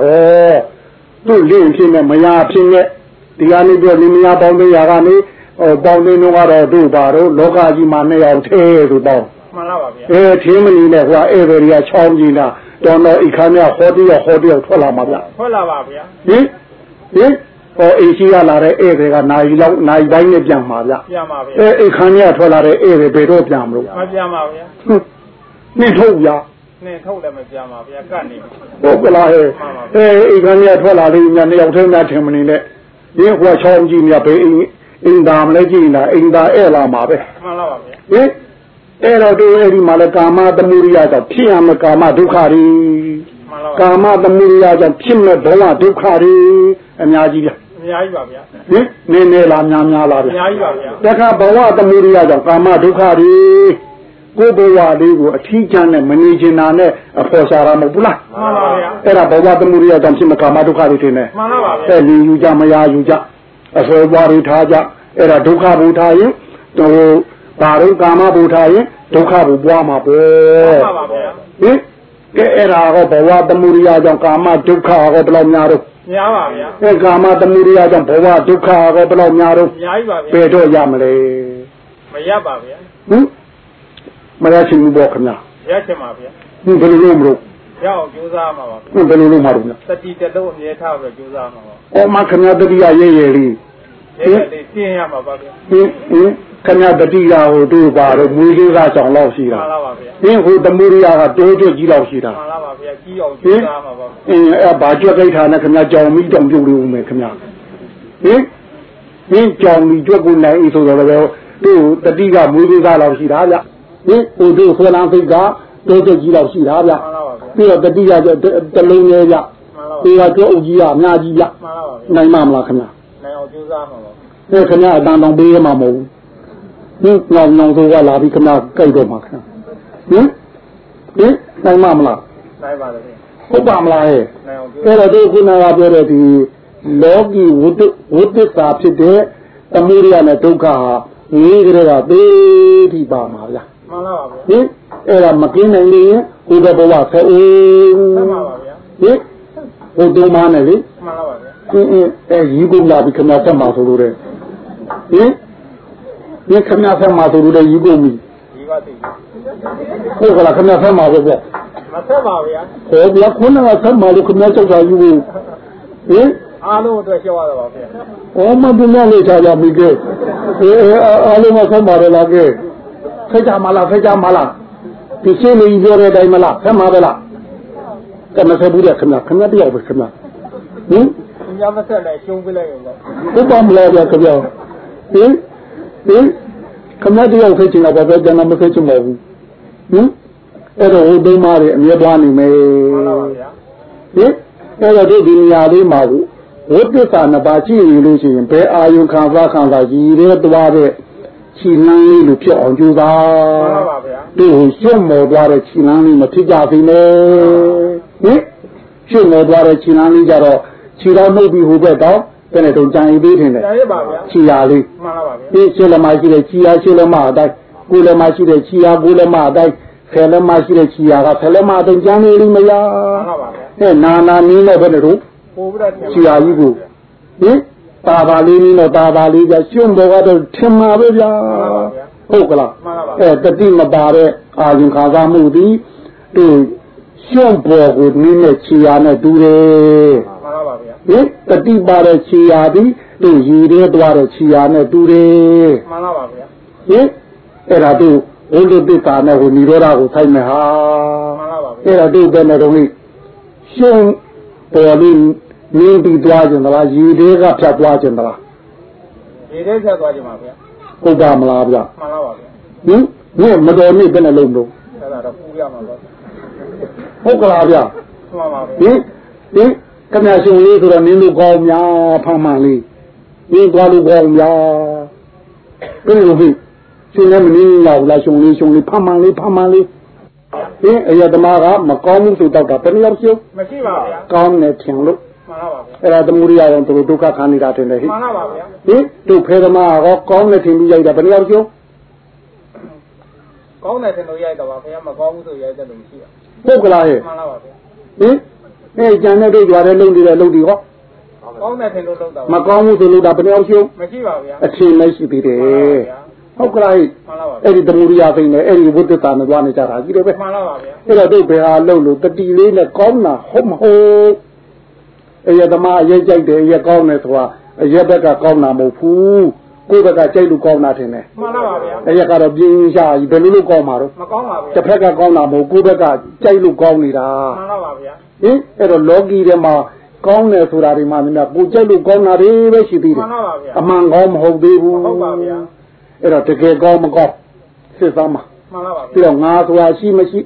သူ့လင့်ဖြစ်နဲ့မရဖြစ်နဲ့ဒီကနေ့ပြောဒီမရပေါင်းတဲ့ຢာကနေဟောပေါင်းတဲ့နှုန်းကတော့တို့ပါတော့လောကကြီးမှာနှစ်ယောက်သေးဆိုတော့မှန်လားပါဗျာအဲထင်းမနီနဲ့ဟိုဧည့်သည်တွေကချောင်းကြီးလားတော်တော်ဤခါမြဟောတရဟောတရထွက်လာမှာဗျထွက်လာပါဗျာဟင်ဟင် ဟောအေရှိကလာတဲ့ဧည့်သည်ကနိုင်လောက်နိုင်တိုင်းနဲ့ပြန်မှာဗျပြန်ပါဗျာအဲဤခါမြထွက်လာတဲ့ဧည့်သည်ဘယ်တော့ပြန်မလို့မပြန်ပါဗျာဟင်နှင်းထုတ်ဗျနင်းထုတ်လည်းမပြန်ပါဗျာကတ်နေပြီဟုတ်ကလားဟဲ့အဲဤခါမြထွက်လာလို့ညာနှစ်ယောက်ထင်းများထင်မနေနဲ့ဒီဟိုချောင်းကြီးမြဘယ်အိမ်အိမ်သားမလဲကြည့်နေတာအိမ်သားဧည့်လာမှာပဲမှန်လားပါဗျာဟင်အဲ့တော့တို့အဲ့ဒီမှာလဲကာမသမှုရိယကြောင့်ဖြစ်ရမယ်ကာမဒုက္ခတွေမှန်လားပါကာမသမှုရိယကြောင့်ဖြစ်မဲ့ဘဝဒုက္ခတွေအများကြီးဗျအ များကြီးပါဗျာဟင်နည်းနည်းလားများများလားအဗျများကြီးပါဗျာတခါဘဝသမှုရိယကြောင့်ကာမဒုက္ခတွေကိုယ်ဘဝလေးကိုအထီးကျန်နဲ့မနေချင်တာနဲ့အဖော်ရှာတာမဟုတ်ဘူးလားမှန်ပါဗျာအဲ့ဒါဘဝသမုဒိယတောင်ဖြစ်မကာမဒုက္ခတွေထင်တယ်မှန်ပါပါဗျာအဲ့လင်းယူကြမရယူကြအစွဲပွားတွေထားကြအဲ့ဒါဒုက္ခဘူထားရင်ဟိုဘာလို့ကာမဘူထားရင်ဒုက္ခဘူပွားမှာပဲမှန်ပါဗျာဟင်ကဲအဲ့ဒါဟောဘဝသမုဒိယကြောင့်ကာမဒုက္ခဟောဘယ်လောက်များတော့ များပါဗျာအဲကာမသမုဒိယကြောင့်ဘဝဒုက္ခဟောဘယ်လောက်များတော့အများကြီးပါဗျာဘယ်တော့ရမလဲမရပါဗျာဟင်မရချင်ဘူးပေါ့ခင်ဗျာရချင်ပါဗျာဟင်ဘယ်လိုလုပ်မလို့ရအောင်ကြိုးစားမှာပါဟင်ဘယ်လိုလုပ်မှာတော့ဗျာစတိတလုံးအမြဲထားပြီးကြိုးစားမှာပါအော်မခင်ဗျာတတိယရဲရဲလေး ဒီကလေးရှင်းရမှာပါဗျာဟင်ဟင်ခင်ဗျာတတိယဟိုတို့ပါတော့မွေးလေးကကြောင်လောက်ရှိမှတာန်လားပါဗျာဟင်ဟိုသမုဒိယကတိုးတွကြီးလောက်ရှိတာမှန်လားပါဗျာကြီးအောင်ကြိုးစားမှာပါအင်းအဲဘာကြွက်ကိထားနဲ့ခင်ဗျာကြောင်မိတောင်ပြုတ်လို့ဦးမယ်ခင်ဗျာဟင်ဟင်ကြောင်မိကြွက်ကိုနိုင်ဤဆိုတော့လည်းသူ့တတိကမွေးလေးကလောက်ရှိတာဗျဟင်ဟိုတို့ဆွဲလန်းသိကတိုးတွကြီးလောက်ရှိတာဗျမှန်လားပါဗျာပြီးတော့တတိယကျတလုံးလေးဗျမှန်လားပါဒီကကြောအုပ်ကြီးကအများကြီးဗျမှန်လားပါဗျာနိုင်မှာမလားခင်ဗျာနိုင်အောင် ကြိုးစားမှာပါအဲခင်ဗျာအတန်တောင်ပေးရမှာမဟုတ်ဘူးဟင်ညောင်ညောင်ဆိုကလာပြီးခင်ဗျာကြိုက်တော့မှာခင်ဗျာဟင်ဟင်နိုင်မှာမလားနိုင်ပါလေဗျာဟုတ်ပါမလားဟဲ့နိုင်အောင်ကြိုးအဲ့တော့ဒီခုနကပြောတဲ့ဒီလောကီဝတ္တဝတ္တတာဖြစ်တဲ့သမုဒိယနဲ့ဒုက္ခဟာငေးကြတဲ့ကသေးထိပါမှာဗျာမှန်လားပါဗျာဟင်အဲ့ဒါမကင်းနိုင်နေရင်ဟိုဘဘဝဆဲအိုးမှန်ပါပါဗျာဟင်ဟိုတုံးမနဲ့လေမှန်လားပါဗျာ အင်းအင်းအဲရီးကုန်လာပြီးခဏတက်မှာဆိုလို့တဲ့ဟင်ဒီခဏဆက်မှာဆိုလို့တဲ့ရီးကုန်ပြီဒီပါသိဟုတ်ကလားခဏဆက်မှာပဲဗျမဆက်ပါဗျာဟောဗျာခုနကဆက်မှာလို့ခဏချက်တာယူဘူးဟင်အားလုံးအတွက်ရှောက်ရတာပါဗျာဟောမပြမလေးချာကြမိကဲအဲအားလုံးကဆက်မှာလားကဲဆက်ကြမလားဆက်ကြမလားဒီရှင်းလေးပြောတဲ့အတိုင်းမလားဆက်မှာပဲလားကမဆက်ဘူးတဲ့ခဏခဏတယောက်ပဲခဏဟင်သူ များမဆက်လဲရှုံးပြလိုက်ရုံတော့ဘုပ္ပမလားဗျာကြပြောဟင်ဟင်ခမတယောက်ဖိတ်ချင်တာပဲကျန်တာမဖိတ်ချင်ပါဘူးဟင်အဲ့တော့ဟိုတုံးမားတွေအမြဲသွားနေမယ်မှန်လားပါဗျာဟင်အဲ့တော့ဒီဒီနေရာလေးမှာကိုဝိတ္တစာနှစ်ပါးရှိနေလို့ရှိရင်ဘယ်အာယုခံစားခံစားရည်ရဲသွားတဲ့ခြိလန်းလေးလိုဖြစ်အောင်ကြိုးစားမှန်လားပါဗျာဒီဟိုရှင်းမော်သွားတဲ့ခြိလန်းလေးမဖြစ်ကြသေးနဲ့ဟင်ရှင်းမော်သွားတဲ့ခြိလန်းလေးကြတော့ ခြိတော်နှုတ်ပြီးဟိုဘက်တော့ဘယ်နဲ့တုံကြံရည်သေးတယ်ကျန်ရပါဗျာခြိရာလေးမှန်လားပါဗျာဒီရှင်းလက်မရှိတဲ့ခြိရာရှင်းလက်မအတိုင်းကိုယ်လက်မရှိတဲ့ခြိရာကိုယ်လက်မအတိုင်းဆယ်လက်မရှိတဲ့ခြိရာကဆယ်လက်မအတိုင်းကြံနေလိမ့်မလားမှန်လားပါဗျာအဲနာနာနင်းနဲ့ဘယ်နဲ့တော့ပို့ပြီးတော့ခြိရာကြီးကိုဟင်တာပါလေးနင်းတော့တာပါလေးကြရှင်းဘောကတော့ထင်မှာပဲဗျာဟုတ်ကလားမှန်လားပါအဲတတိမပါတဲ့အာယုခါစားမှုသည်သူရှင်းဘောကိုနင်းတဲ့ခြိရာနဲ့တူတယ်မှန်လားပါဗျာ ဟင်တတိပါတဲ့ခြိရာသည်သူရည်ရဲသွားတဲ့ခြိရာနဲ့တူတယ်မှန်လားပါဗျာဟင်အဲ့ဒါသူဝိလုတ္တတာနဲ့ဟိုនិရောဓကိုဆိုင်မယ်ဟာမှန်လားပါဗျာအဲ့ဒါသူဘယ်နဲ့တော့ရှင်းပေါ်လေးနင်းပြီးသွားကြင်သလားရည်သေးကဖြတ်သွားကြင်သလားဒီထဲဆက်သွားကြပါဗျာဟုတ်ပါမလားဗျမှန်လားပါဗျာဟင်ဒီမတော်နေဘယ်နဲ့လုံးလို့အဲ့ဒါတော့ပူရမှာပါဟုတ်ကလားဗျမှန်ပါဗျာဟင်ဟင် ကမြရှင်လေးဆိုတော့နင်းလို့ကောင်းများဖမ်းမှန်လေးနင်းသွားလို့ကောင်းများဘယ်လိုဖြစ်ရှင်လည်းမနင်းလောက်လားရှင်လေးရှင်လေးဖမ်းမှန်လေးဖမ်းမှန်လေးဟင်အရသမားကမကောင်းဘူးဆိုတော့တာဘယ်နှယောက်ရှိမရှိပါဗျာကောင်းတယ်ထင်လို့မှန်လားပါဗျာအဲ့ဒါသမုဒိယရောသူတို့ဒုက္ခခံနေတာတင်တယ်ဟိမှန်လားပါဗျာဟင်တို့ဖေသမားကကောင်းတယ်ထင်ပြီးရိုက်တာဘယ်နှယောက်ရှိကောင်းတယ်ထင်လို့ရိုက်တော့ပါဗျာမကောင်းဘူးဆိုရိုက်တယ်လို့မရှိပါပုတ်ကလားဟဲ့မှန်လားပါဗျာဟင် အဲကြံတဲ့တို့ကြွားတဲ့လုံနေတဲ့လုံဒီဟောကောင်းတယ်ထင်လို့လုပ်တာမကောင်းဘူးဆိုလို့ဒါဘယ်နှယောက်ရှိမရှိပါဗျာအထင်မရှိသေးတယ်ဟုတ်ကလားဟိမှန်လားပါဗျာအဲ့ဒီသမုဒိယသိနေအဲ့ဒီဝိတ္တတာနဲ့သွားနေကြတာကြီးတယ်ပဲမှန်လားပါဗျာအဲ့တော့တို့ဘယ်ဟာလုံလို့တတိလေးနဲ့ကောင်းတာဟုတ်မဟုတ်အဲ့ရသမားအရေးကြိုက်တယ်အရေးကောင်းတယ်ဆိုတာအရေးဘက်ကကောင်းတာမဟုတ်ဘူးကိုယ့်ဘက်ကကြိုက်လို့ကောင်းတာထင်တယ်မှန်လားပါဗျာအဲ့ရကတော့ပြင်းရှာကြီးဘယ်လိုလုပ်ကောင်းမှာတော့မကောင်းပါဗျာတစ်ဖက်ကကောင်းတာမဟုတ်ကိုယ့်ဘက်ကကြိုက်လို့ကောင်းနေတာမှန်လားပါဗျာ ဟင်အဲ့တော့လောကီထဲမှာကောင်းတယ်ဆိုတာဒီမှာမြင်ကိုကြိုက်လို့ကောင်းတာတွေပဲရှိသေးတမှယ်န်လားပါဗျာအမှန်ကောင်းမဟုတ်သေးဘူးဟုတ်ပါဗျာအဲ့တော့တကယ်ကောင်းမကောင်းစစ်သားမှာမှန်လားပါပြီးဗျာတော့ငါဆိုတာရှိမရှိ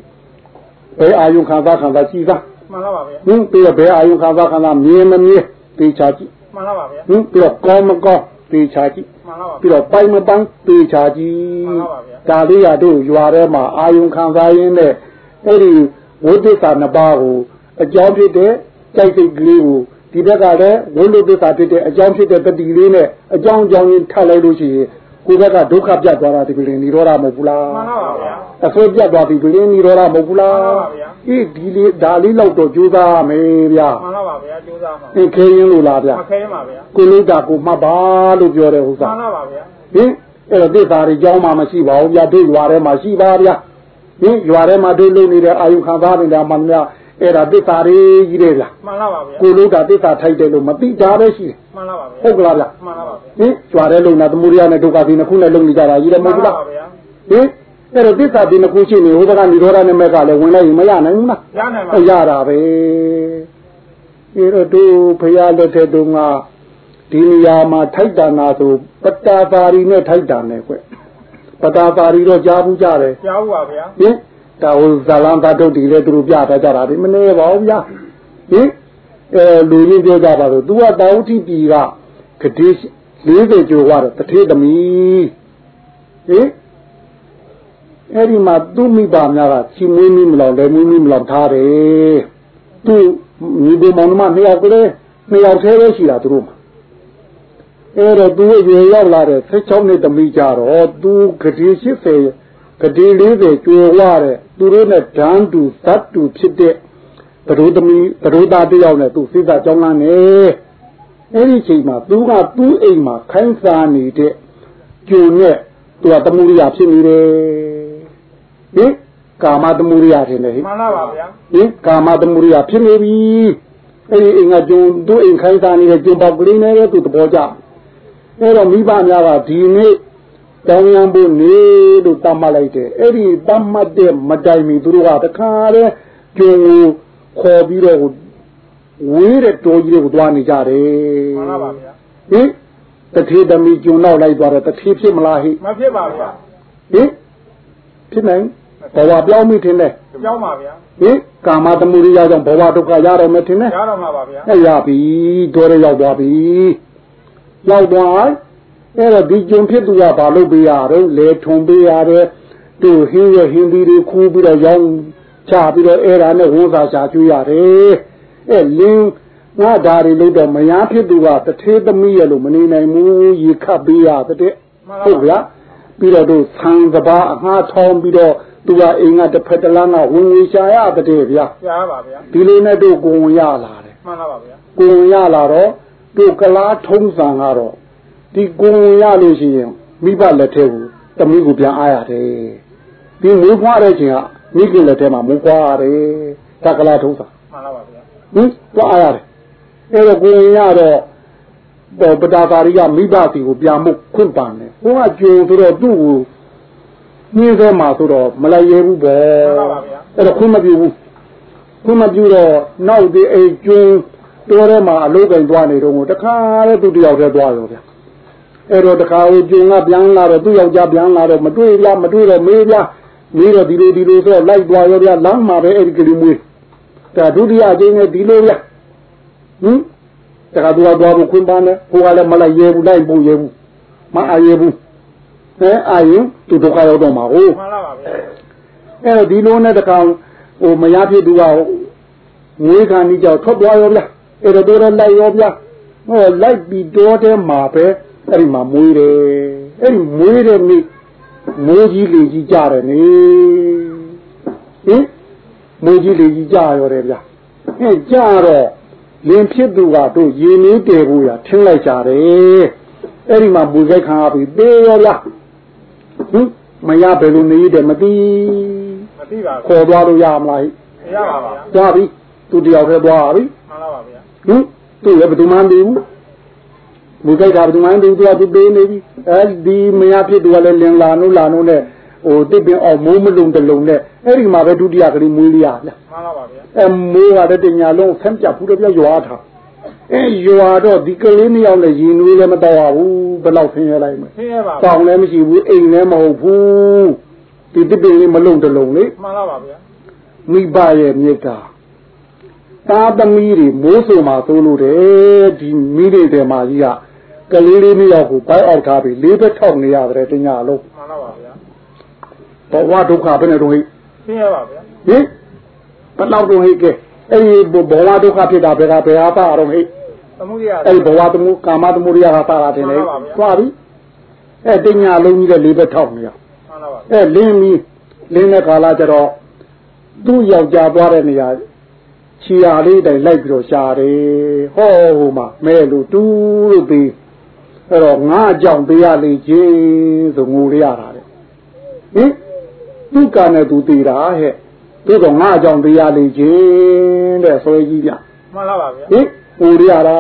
ဘယ်အာယုခံစားခံစားရှိသားမှန်လားပါဗျာဟင်ပြီးတော့ဘယ်အာယုခံစားခံစားမြင်မမြင်သိချာကြည့်မှန်လားပါဗျာဟင်ပြီးတော့ကောင်းမကောင်းသေချာကြည့်မှန်လားပါပြီးတော့ပိုင်မပိုင်သေချာကြည့်မှန်ပါပါဗျာဒါလေးရတို့ရွာထဲမှာအာယုံခံစားရင်းနဲ့အဲ့ဒီဝိသစ္စာနှစ်ပါးကို အကြောင်းဖြစ်တဲ့ကြိုက်စိတ်ကလေးကိုဒီဘက်ကလည်းဝိလုသစ္စာဖြစ်တဲ့အကြောင်းဖြစ်တဲ့တတိလေးနဲ့အကြောင်းအကြောင်းရင်းထပ်လိုက်လို့ရှိရင်ကိုယ်ဘက်ကဒုက္ခပြတ်သွားတာဒီကလေးនិရောဓမဟုတ်ဘူးလားမှန်ပါပါဗျာအဆွဲပြတ်သွားပြီကလေးនិရောဓမဟုတ်ဘူးလားမှန်ပါဗျာအေးဒီလေးဒါလေးတော့တော့ကြိုးစားရမယ်ဗျာမှန်လားပါဗျာကြိုးစားမှာသင်ခဲရင်လို့လားဗျာမခဲပါဗျာကိုလိတာကိုမှတ်ပါလို့ပြောတယ်ဥစ္မှစာန်လားပါဗျာဟင်အဲ့တော့သစ္စာတွေကြောင်းမှမရှိပါဘူးဗျာတို့ရွာထဲမှာရှိပါဗျာဟင်ရွာထဲမှာတို့လုံနေတဲ့အာယုခံစားနေတာမှန်များ အဲ့ဒါသစ္စာတွေကြီးတယ်ဗျာမှန်လားပါဗျာကိုလို့တာသစ္စာထိုက်တယ်လို့မသိတာပဲရှိတယ်မှန်လားပါဗျာဟုတ်ကလားဗျာမှန်လားပါဗျာဟင်ရွာထဲလုံတာသမုဒိယနဲ့ဒုက္ခဒီနှစ်ခုနဲ့လုံနေကြတာကြီးတယ်မဟုတ်ဘူးလားပါဗျာဟင်အဲ့တော့သစ္စာဒီနှစ်ခုရှိနေဟိုဘက်ကនិရောဓနဲ့မဲ့ကလည်းဝင်လိုက်ရင်မရနိုင်ဘူးလားရနိုင်ပါအရတာပဲဒီတော့သူဖရာလက်ထက်တုန်းကဒီနေရာမှာထိုက်တန်တာဆိုပတ္တာပါရီနဲ့ထိုက်တန်တယ်ကွပတ္တာပါရီတော့ကြားဘူးကြတယ်ကြားဘူးပါဗျာဟင် ဒါဟိုဇာလန်သာတုတ်တီလည်းသူတို့ပြထားကြတာဒီမနေပါဘူးဗျာဟင်အဲလူရင်းပြောကြပါဆို तू ကတာဝတိပြည်ကဂတိ40ကျော်သွားတယ်တထေသမီးဟင်အဲ့ဒီမှာသူ့မိဘများကချီမွေးမိမလောက်လည်းမွေးမိမလောက်ထားတယ်သူ့ညီကိုမောင်နှမနှစ်ယောက်ကလေးနှစ်ယောက်သေးပဲရှိတာသူတို့မှာအဲ့တော့သူအရွယ်ရောက်လာတဲ့16နှစ်သမီးကြတော့သူဂတိ80 ဂတိ40ကျွေဝတဲ့သူတို့နဲ့ဓာန်တူသတ်တူဖြစ်တဲ့ဘဒုသမီးဘဒုသားတစ်ယောက်နဲ့သူစိတ်သာကြောင်းလန်းနေအဲ့ဒီချိန်မှာသူကသူ့အိမ်မှာခိုင်းစားနေတဲ့ကျုံနဲ့သူကတမှုရိယာဖြစ်နေတယ်ဟင်ကာမတမှုရိယာထင်တယ်ဟင်မှန်လားပါဗျာဟင်ကာမတမှုရိယာဖြစ်နေပြီအဲ့ဒီအိမ်ကကျုံသူ့အိမ်ခိုင်းစားနေတဲ့ကျုံပေါက်ကလေးနဲ့ပဲသူသဘောကျအဲ့တော့မိဘများကဒီနေ့ တောင်းရန်ဖို့နေလို့တတ်မှတ်လိုက်တယ်အဲ့ဒီတတ်မှတ်တဲ့မတိုင်မီသူတို့ကတခါတည်းကျုံကိုခေါ်ပြီးတော့ဝေးတဲ့တော်ကြီးတွေကိုတွားနေကြတယ်မှန်လားပါဗျာဟင်တထေသမီးကျုံနောက်လိုက်သွားတယ်တထေဖြစ်မလားဟိမဖြစ်ပါဗျာဟင်ဖြစ်နိုင်ဘဝပြောင်းမိထင်တယ်ကြောင်းပါဗျာဟင်ကာမတမှုရိယကြောင့်ဘဝဒုက္ခရတော့မယ်ထင်တယ်ရတော့မှာပါဗျာအဲ့ရပြီတော်ရရောက်သွားပြီရောက်သွား အဲ့တော့ဒီကျုံဖြစ်သူကဘာလုပ်ပေးရတော့လေထုံပေးရတယ်သူဟင်းရဟင်းဒီတွေခူးပြီးတော့ရောင်းချပြီးတော့အဲ့ဒါနဲ့ဝန်းစာချကျွေးရတယ်အဲ့လင်းငါဓာရီလို့တော့မယားဖြစ်သူကတထေးသမီးရဲ့လို့မနေနိုင်ဘူးရေခတ်ပေးရတဲ့မှန်လားဟုတ်ဗျာပြီးတော့တို့ဆံစပါအငှားထောင်းပြီးတော့သူကအိမ်ကတစ်ဖက်တစ်လမ်းကဝင်ဝင်ရှာရတဲ့ဗျာကြားပါဗျာဒီလိုနဲ့တို့ကိုဝင်ရလာတယ်မှန်လားပါဗျာကိုဝင်ရလာတော့တို့ကလားထုံးစံကတော့ ဒီကိုဝင်ရလို့ရှိရင်မိဘလက်ထဲကိုတမီးကိုပြန်အားရတယ်ဒီမွေးဖွားတဲ့ချိန်ကမိခင်လက်ထဲမှာမွေးဖွားရတယ်တကလားထုံးစံမှန်လားပါဗျာဟင်သွားအားရတယ်အဲ့တော့ကိုဝင်ရတော့တော့ပတာပါရီကမိဘစီကိုပြန်မှုခွင့်ပန်တယ်ဟိုကကြုံဆိုတော့သူ့ကိုနှင်းထဲမှာဆိုတော့မလိုက်ရဘူးပဲမှန်ပါဗျာအဲ့တော့ခွင့်မပြုဘူးခွင့်မပြုတော့နောက်ဒီအိမ်ကျုံတော်ထဲမှာအလုပ်ကင်သွားနေတော့ကိုတခါတည်းသူတယောက်တည်းသွားရောဗျ အဲ့တော့တခါကိုကျုံကပြန်လာတော့သူ့ယောက်ျားပြန်လာတော့မတွေ့လားမတွေ့တော့မေးလားမေးတော့ဒီလိုဒီလိုဆိုတော့လိုက်သွားရောဗျလမ်းမှာပဲအဲ့ဒီကလေးမွေးဒါဒုတိယအကျင်းနဲ့ဒီလိုဗျဟင်တခါသူကသွားဖို့ခွင့်ပန်းတယ်ဟိုကလည်းမလိုက်ရဲဘူးလိုက်ဖို့ရဲဘူးမအားရဲဘူးဟဲအာရင်သူဒုက္ခရောက်တော့မှာဟုတ်မှန်လားပါဗျာအဲ့တော့ဒီလိုနဲ့တကောင်ဟိုမရဖြစ်သူကငွေခံကြီးကြောက်ထွက်သွားရောဗျအဲ့တော့တို့တော့လိုက်ရောဗျဟောလိုက်ပြီးတော့တဲ့မှာပဲ အဲ့ဒီမှာမွေးတယ်အဲ့ဒီမွေးတဲ့နေ့မိုးကြီးလေကြီးကြတယ်နေဟင်မိုးကြီးလေကြီးကြရောတယ်ဗျအဲကြတော့လင်ဖြစ်သူကတို့ရေနေတယ်ဘူးရထင်းလိုက်ကြတယ်အဲ့ဒီမှာမွေခိုက်ခံရပြီးသေးရောဗျဟင်မရဘယ်လိုနေရတယ်မသိမသိပါဘူးခေါ်သွားလို့ရမလားဟိရပါဗျာသွားပြီသူတယောက်တည်းသွားပြီမှန်လားပါဗျာဟင်သူလည်းဘယ်သူမှမသိဘူး မူကြိုက်ကဘယ်သူမှမသိဘူးသူကသူပေးနေပြီအဲဒီမရဖြစ်သူကလည်းလင်လာနိုးလာနိုးနဲ့ဟိုတစ်ပင်အောင်မိုးမလုံတလုံနဲ့အဲ့ဒီမှာပဲဒုတိယကလေးမွေးလေးရဗျမှန်လားပါဗျာအဲမိုးကလည်းတညာလုံးဆမ်းပြဘူးတော့ပြရွာထားအဲရွာတော့ဒီကလေးနှစ်ယောက်နဲ့ရင်နွေးလည်းမတော့ရဘူးဘယ်တော့ဆင်းရလိုက်မလဲသိရပါတောင်လည်းမရှိဘူးအိမ်လည်းမဟုတ်ဘူးဒီတစ်ပင်လေးမလုံတလုံလေမှန်လားပါဗျာမိဘရဲ့မြေတာ သားသမီးတွေမိုးဆိုမှာသိုးလို့တယ်ဒီမိတွေတဲမှာကြီးကကလေးလေးနှစ်ယောက်ကိုဘိုက်အောက်ထားပြီးလေးဘက်ထောက်နေရတယ်တညာလုံးမှန်လားပါဗျာဘဝဒုက္ခဘယ်နဲ့တော့ဟိသိရပါဗျာဟင်ဘယ်လောက်တော့ဟိကဲအဲ့ဒီဘဝဒုက္ခဖြစ်တာဘယ်ကဘယ်ဟာပါတော့ဟိသမှုရအဲ့ဒီဘဝတမှုကာမတမှုရိယကပါတာတင်လေသွားပြီအဲ့တညာလုံးကြီးတဲ့လေးဘက်ထောက်နေရမှန်လားပါအဲလင်းပြီးလင်းတဲ့ကာလကျတော့သူ့ယောက်ျားသွားတဲ့နေရာ ခြေရာလေးတိုင်လိုက်ပြီးတော့ရှာတယ်ဟောဟိုမှာမဲလို့တူးလို့ပြီးအဲ့တော့ငါအကြောင်းပေးရလေချင်းဆိုငိုရရတာတဲ့ဟင်သူ့ကံနဲ့သူတည်တာဟဲ့သူတော့ငါအကြောင်းပေးရလေချင်းတဲ့ဆွဲကြီးပြမှန်လားပါဗျာဟင်ငိုရရတာ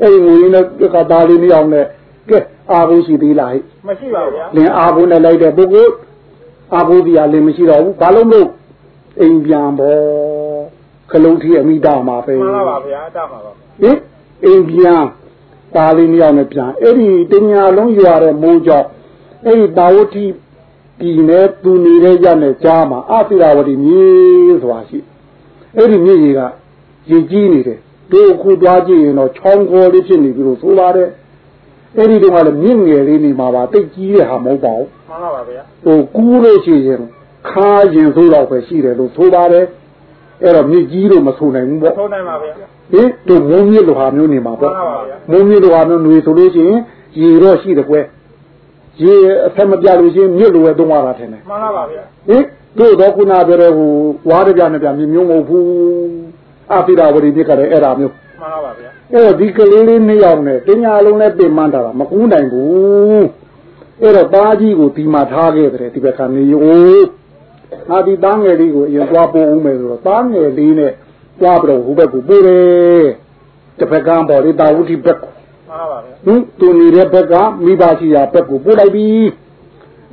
အဲ့ဒီငိုရင်းနဲ့ကသားလေးမအောင်နဲ့ကဲအာဘူးရှိသေးလားဟဲ့မရှိပါဗျာလင်အားဖို့နဲ့လိုက်တဲ့ပုဂ္ဂိုလ်အားဖို့တရားလင်မရှိတော့ဘူးဘာလို့မို့အိမ်ပြန်ပေါ် ခလုံးထီအမိတာမှာပဲမှန်လားပါဗျာအတမှာပါဟင်အိမ်ပြန်ပါလေးနှစ်ယောက်နဲ့ပြန်အဲ့ဒီတညာလုံးရွာတဲ့မိုးကြောင့်အဲ့ဒီတာဝတိပြည်နဲ့သူနေတဲ့ရနဲ့ကြားမှာအပိရာဝတီမြေဆိုတာရှိအဲ့ဒီမြေကြီးကရေကြီးနေတယ်တို့ခုသွားကြည့်ရင်တော့ချောင်းကောလေးဖြစ်နေပြီလို့ဆိုပါတယ်အဲ့ဒီတော့ကလည်းမြင့်ငယ်လေးနေမှာပါတိတ်ကြီးတဲ့ဟာမဟုတ်ပါဘူးမှန်လားပါဗျာဟိုကူးလို့ရှိရင်ခါရင်ဆိုတော့ပဲရှိတယ်လို့ဆိုပါတယ် အဲ့တော့မြစ်ကြီးလို့မဆိုနိုင်ဘူးပေါ့ထုံးနိုင်ပါဗျာဟင်တို့မုံမြစ်လိုဟာမျိုးနေမှာပေါ့မှန်ပါပါဗျာမုံမြစ်လိုဟာမျိုးနေဆိုလို့ရှိရင်ရေတော့ရှိတယ်ကွယ်ရေအဖက်မပြလို့ရှိရင်မြစ်လိုပဲသုံးရတာထင်တယ်မှန်လားပါဗျာဟင်တို့တော့ခုနပြောတဲ့ဟိုဝါးရပြနဲ့ပြမြစ်မျိုးမဟုတ်ဘူးအပိရာဝရီမြစ်ကလည်းအဲ့ဒါမျိုးမှန်လားပါဗျာအဲ့တော့ဒီကလေးလေးနှစ်ယောက်နဲ့တင်ညာလုံးနဲ့ပြင်မှန်းတာတာမကူးနိုင်ဘူးအဲ့တော့သားကြီးကိုဒီမှာထားခဲ့တယ်ဒီဘက်ကနေယိုး ငါဒီသားငယ်လေးကိုအရင်သွားပို့ဦးမယ်ဆိုတော့သားငယ်လေးနဲ့သွားပြီးတော့ဟိုဘက်ကိုပို့တယ်တစ်ဖက်ကမ်းပေါ်လေတာဝုတိဘက်ကိုမှန်လားပါဗျာဟင်သူနေတဲ့ဘက်ကမိဘရှိရာဘက်ကိုပို့လိုက်ပြီ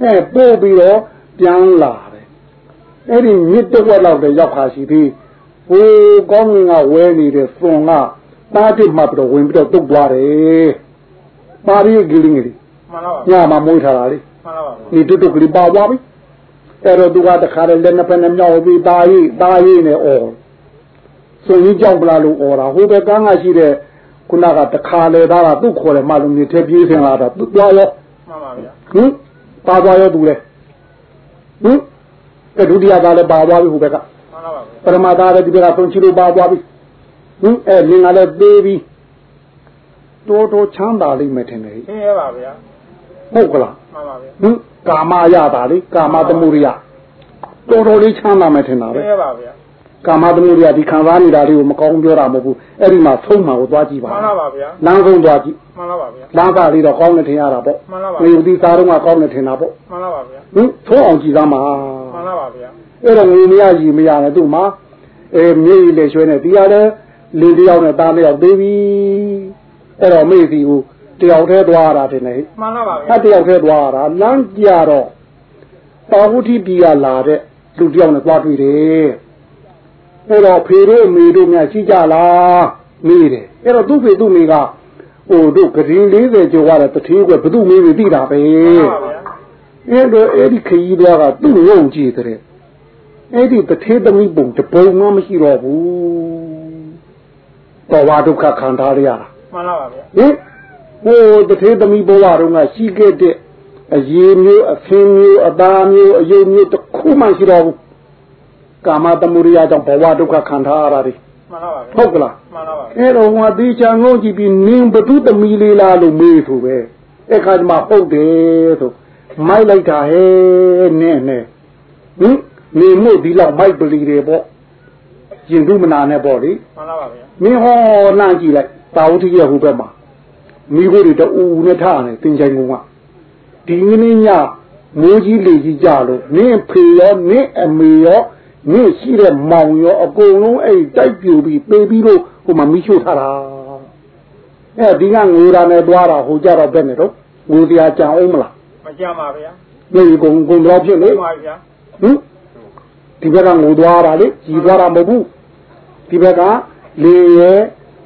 အဲပို့ပြီးတော့ပြန်လာတယ်အဲ့ဒီမြစ်တစ်ဝက်လောက်တည်းရောက်ခါရှိသေးဟိုကောင်းငင်ကဝဲနေတဲ့စွန်ကတားတစ်မှပြီးတော့ဝင်ပြီးတော့တုတ်သွားတယ်ပါရီဂီလင်းကြီးမှန်လားပါညမှာမွေးထားတာလေမှန်လားပါဗျာဒီတုတ်တုတ်ကလေးပါသွားပြီ အဲ့တော့သူကတခါတည်းလက်နှစ်ဖက်နဲ့မြောက်ပြီးတာရီတာရီနဲ့အော်စွန်ကြီးကြောက်ပလားလို့အော်တာဟိုဘက်ကန်းကရှိတဲ့ခုနကတခါလေသားကသူ့ခေါ်တယ်မလို့မြေထဲပြေးစင်လာတာသူသွားရောမှန်ပါဗျာဟင်ပါသွားရောသူလဲဟင်အဲဒုတိယသားလည်းပါသွားပြီဟိုဘက်ကမှန်လားပါဗျာပရမသားလည်းဒီဘက်ကသုံးချီလို့ပါသွားပြီဟင်အဲလင်ကလည်းသေးပြီတော်တော်ချမ်းသာလိမ့်မယ်ထင်တယ်ဟိသိရပါဗျာ ဟုတ်ကလားမှန်ပါဗျာဟင်ကာမရတာလေကာမသမှုရိယတော်တော်လေးချမ်းသာမယ်ထင်တာပဲသိရပါဗျာကာမသမှုရိယဒီခံစားနေတာလေးကိုမကောင်းပြောတာမဟုတ်ဘူးအဲ့ဒီမှာဆုံးမှာကိုသွားကြည့်ပါမှန်လားပါဗျာလမ်းဆုံးသွားကြည့်မှန်လားပါဗျာလမ်းသားလေးတော့ကောင်းတယ်ထင်ရတာပေါ့မှန်လားပါငွေဒီစားတော့ကကောင်းတယ်ထင်တာပေါ့မှန်လားပါဗျာဟင်သုံးအောင်ကြည့်သားမှာမှန်လားပါဗျာအဲ့တော့ငွေမရကြီးမရနဲ့သူ့မှာအဲမြေကြီးလေရွှဲနေဒီကလည်းလင်းတယောက်နဲ့သားတယောက်သေးပြီအဲ့တော့မိစီကို တယောက်တည်းသွားရတာတင်လေမှန်လားပါဗျာအဲ့တယောက်တည်းသွားရတာလမ်းကြတော့ပါဝုတိပြည်ကလာတဲ့လူတယောက်နဲ့သွားတွေ့တယ်အဲ့တော့ဖေတို့အမေတို့များရှိကြလားမေးတယ်အဲ့တော့သူ့ဖေသူ့မေကဟိုတို့ဂရင်40ကျော်ရတဲ့တထေးကဘသူ့မေးပြီးသိတာပဲမှန်ပါဗျာအဲ့တော့အဲ့ဒီခရီးသွားကသူ့ငုံကြည့်တဲ့အဲ့ဒီတထေးသမီးပုံတပုံမှမရှိတော့ဘူးတော်ဝါဒုက္ခခံထားရတာမှန်လားပါဗျာဟင် ဟိုတထေးသမီးဘဝတုန်းကရှိခဲ့တဲ့အရေးမျိုးအဖင်းမျိုးအသားမျိုးအယုတ်မျိုးတစ်ခုမှရှိတော့ဘူးကာမတမှုရိယကြောင့်ဘဝဒုက္ခခံထားရတာတွေမှန်လားပါဗျာဟုတ်ကလားမှန်လားပါဗျာအဲ့တော့ဟိုသေချာငုံကြည့်ပြီးနင်းဘသူသမီးလေးလားလို့မေးဆိုပဲအဲ့ခါကျမှဟုတ်တယ်ဆိုမိုက်လိုက်တာဟဲ့နင်းနဲ့ဟင်နေမို့ဒီလောက်မိုက်ပလီတယ်ပေါ့ရင်သူမနာနဲ့ပေါ့လေမှန်လားပါဗျာမင်းဟောနှမ်းကြည့်လိုက်တာဝတိရဲ့ဟိုဘက်မှာ မိဖို့တွေတူဦးနဲ့ထားတယ်တင်ချိုင်ကုန်းကဒီငင်းညမိုးကြီးလေကြီးကြလို့နင်းဖေရောနင်းအမေရောနင်းရှိတဲ့မောင်ရောအကုန်လုံးအဲ့တိုက်ပြူပြီးပေးပြီးတော့ဟိုမှာမိရှို့ထားတာအဲဒီကငိုတာနဲ့တွားတာဟိုကြတော့ဘယ်နဲ့တော့ငိုတရားကြံအောင်မလားမကြမ်းပါဗျာနေကုံကုံတော့ဖြစ်လေမှန်ပါဗျာဟင်ဒီဘက်ကငိုသွားတာလေကြီးသွားတာမဟုတ်ဘူးဒီဘက်ကလေရဲ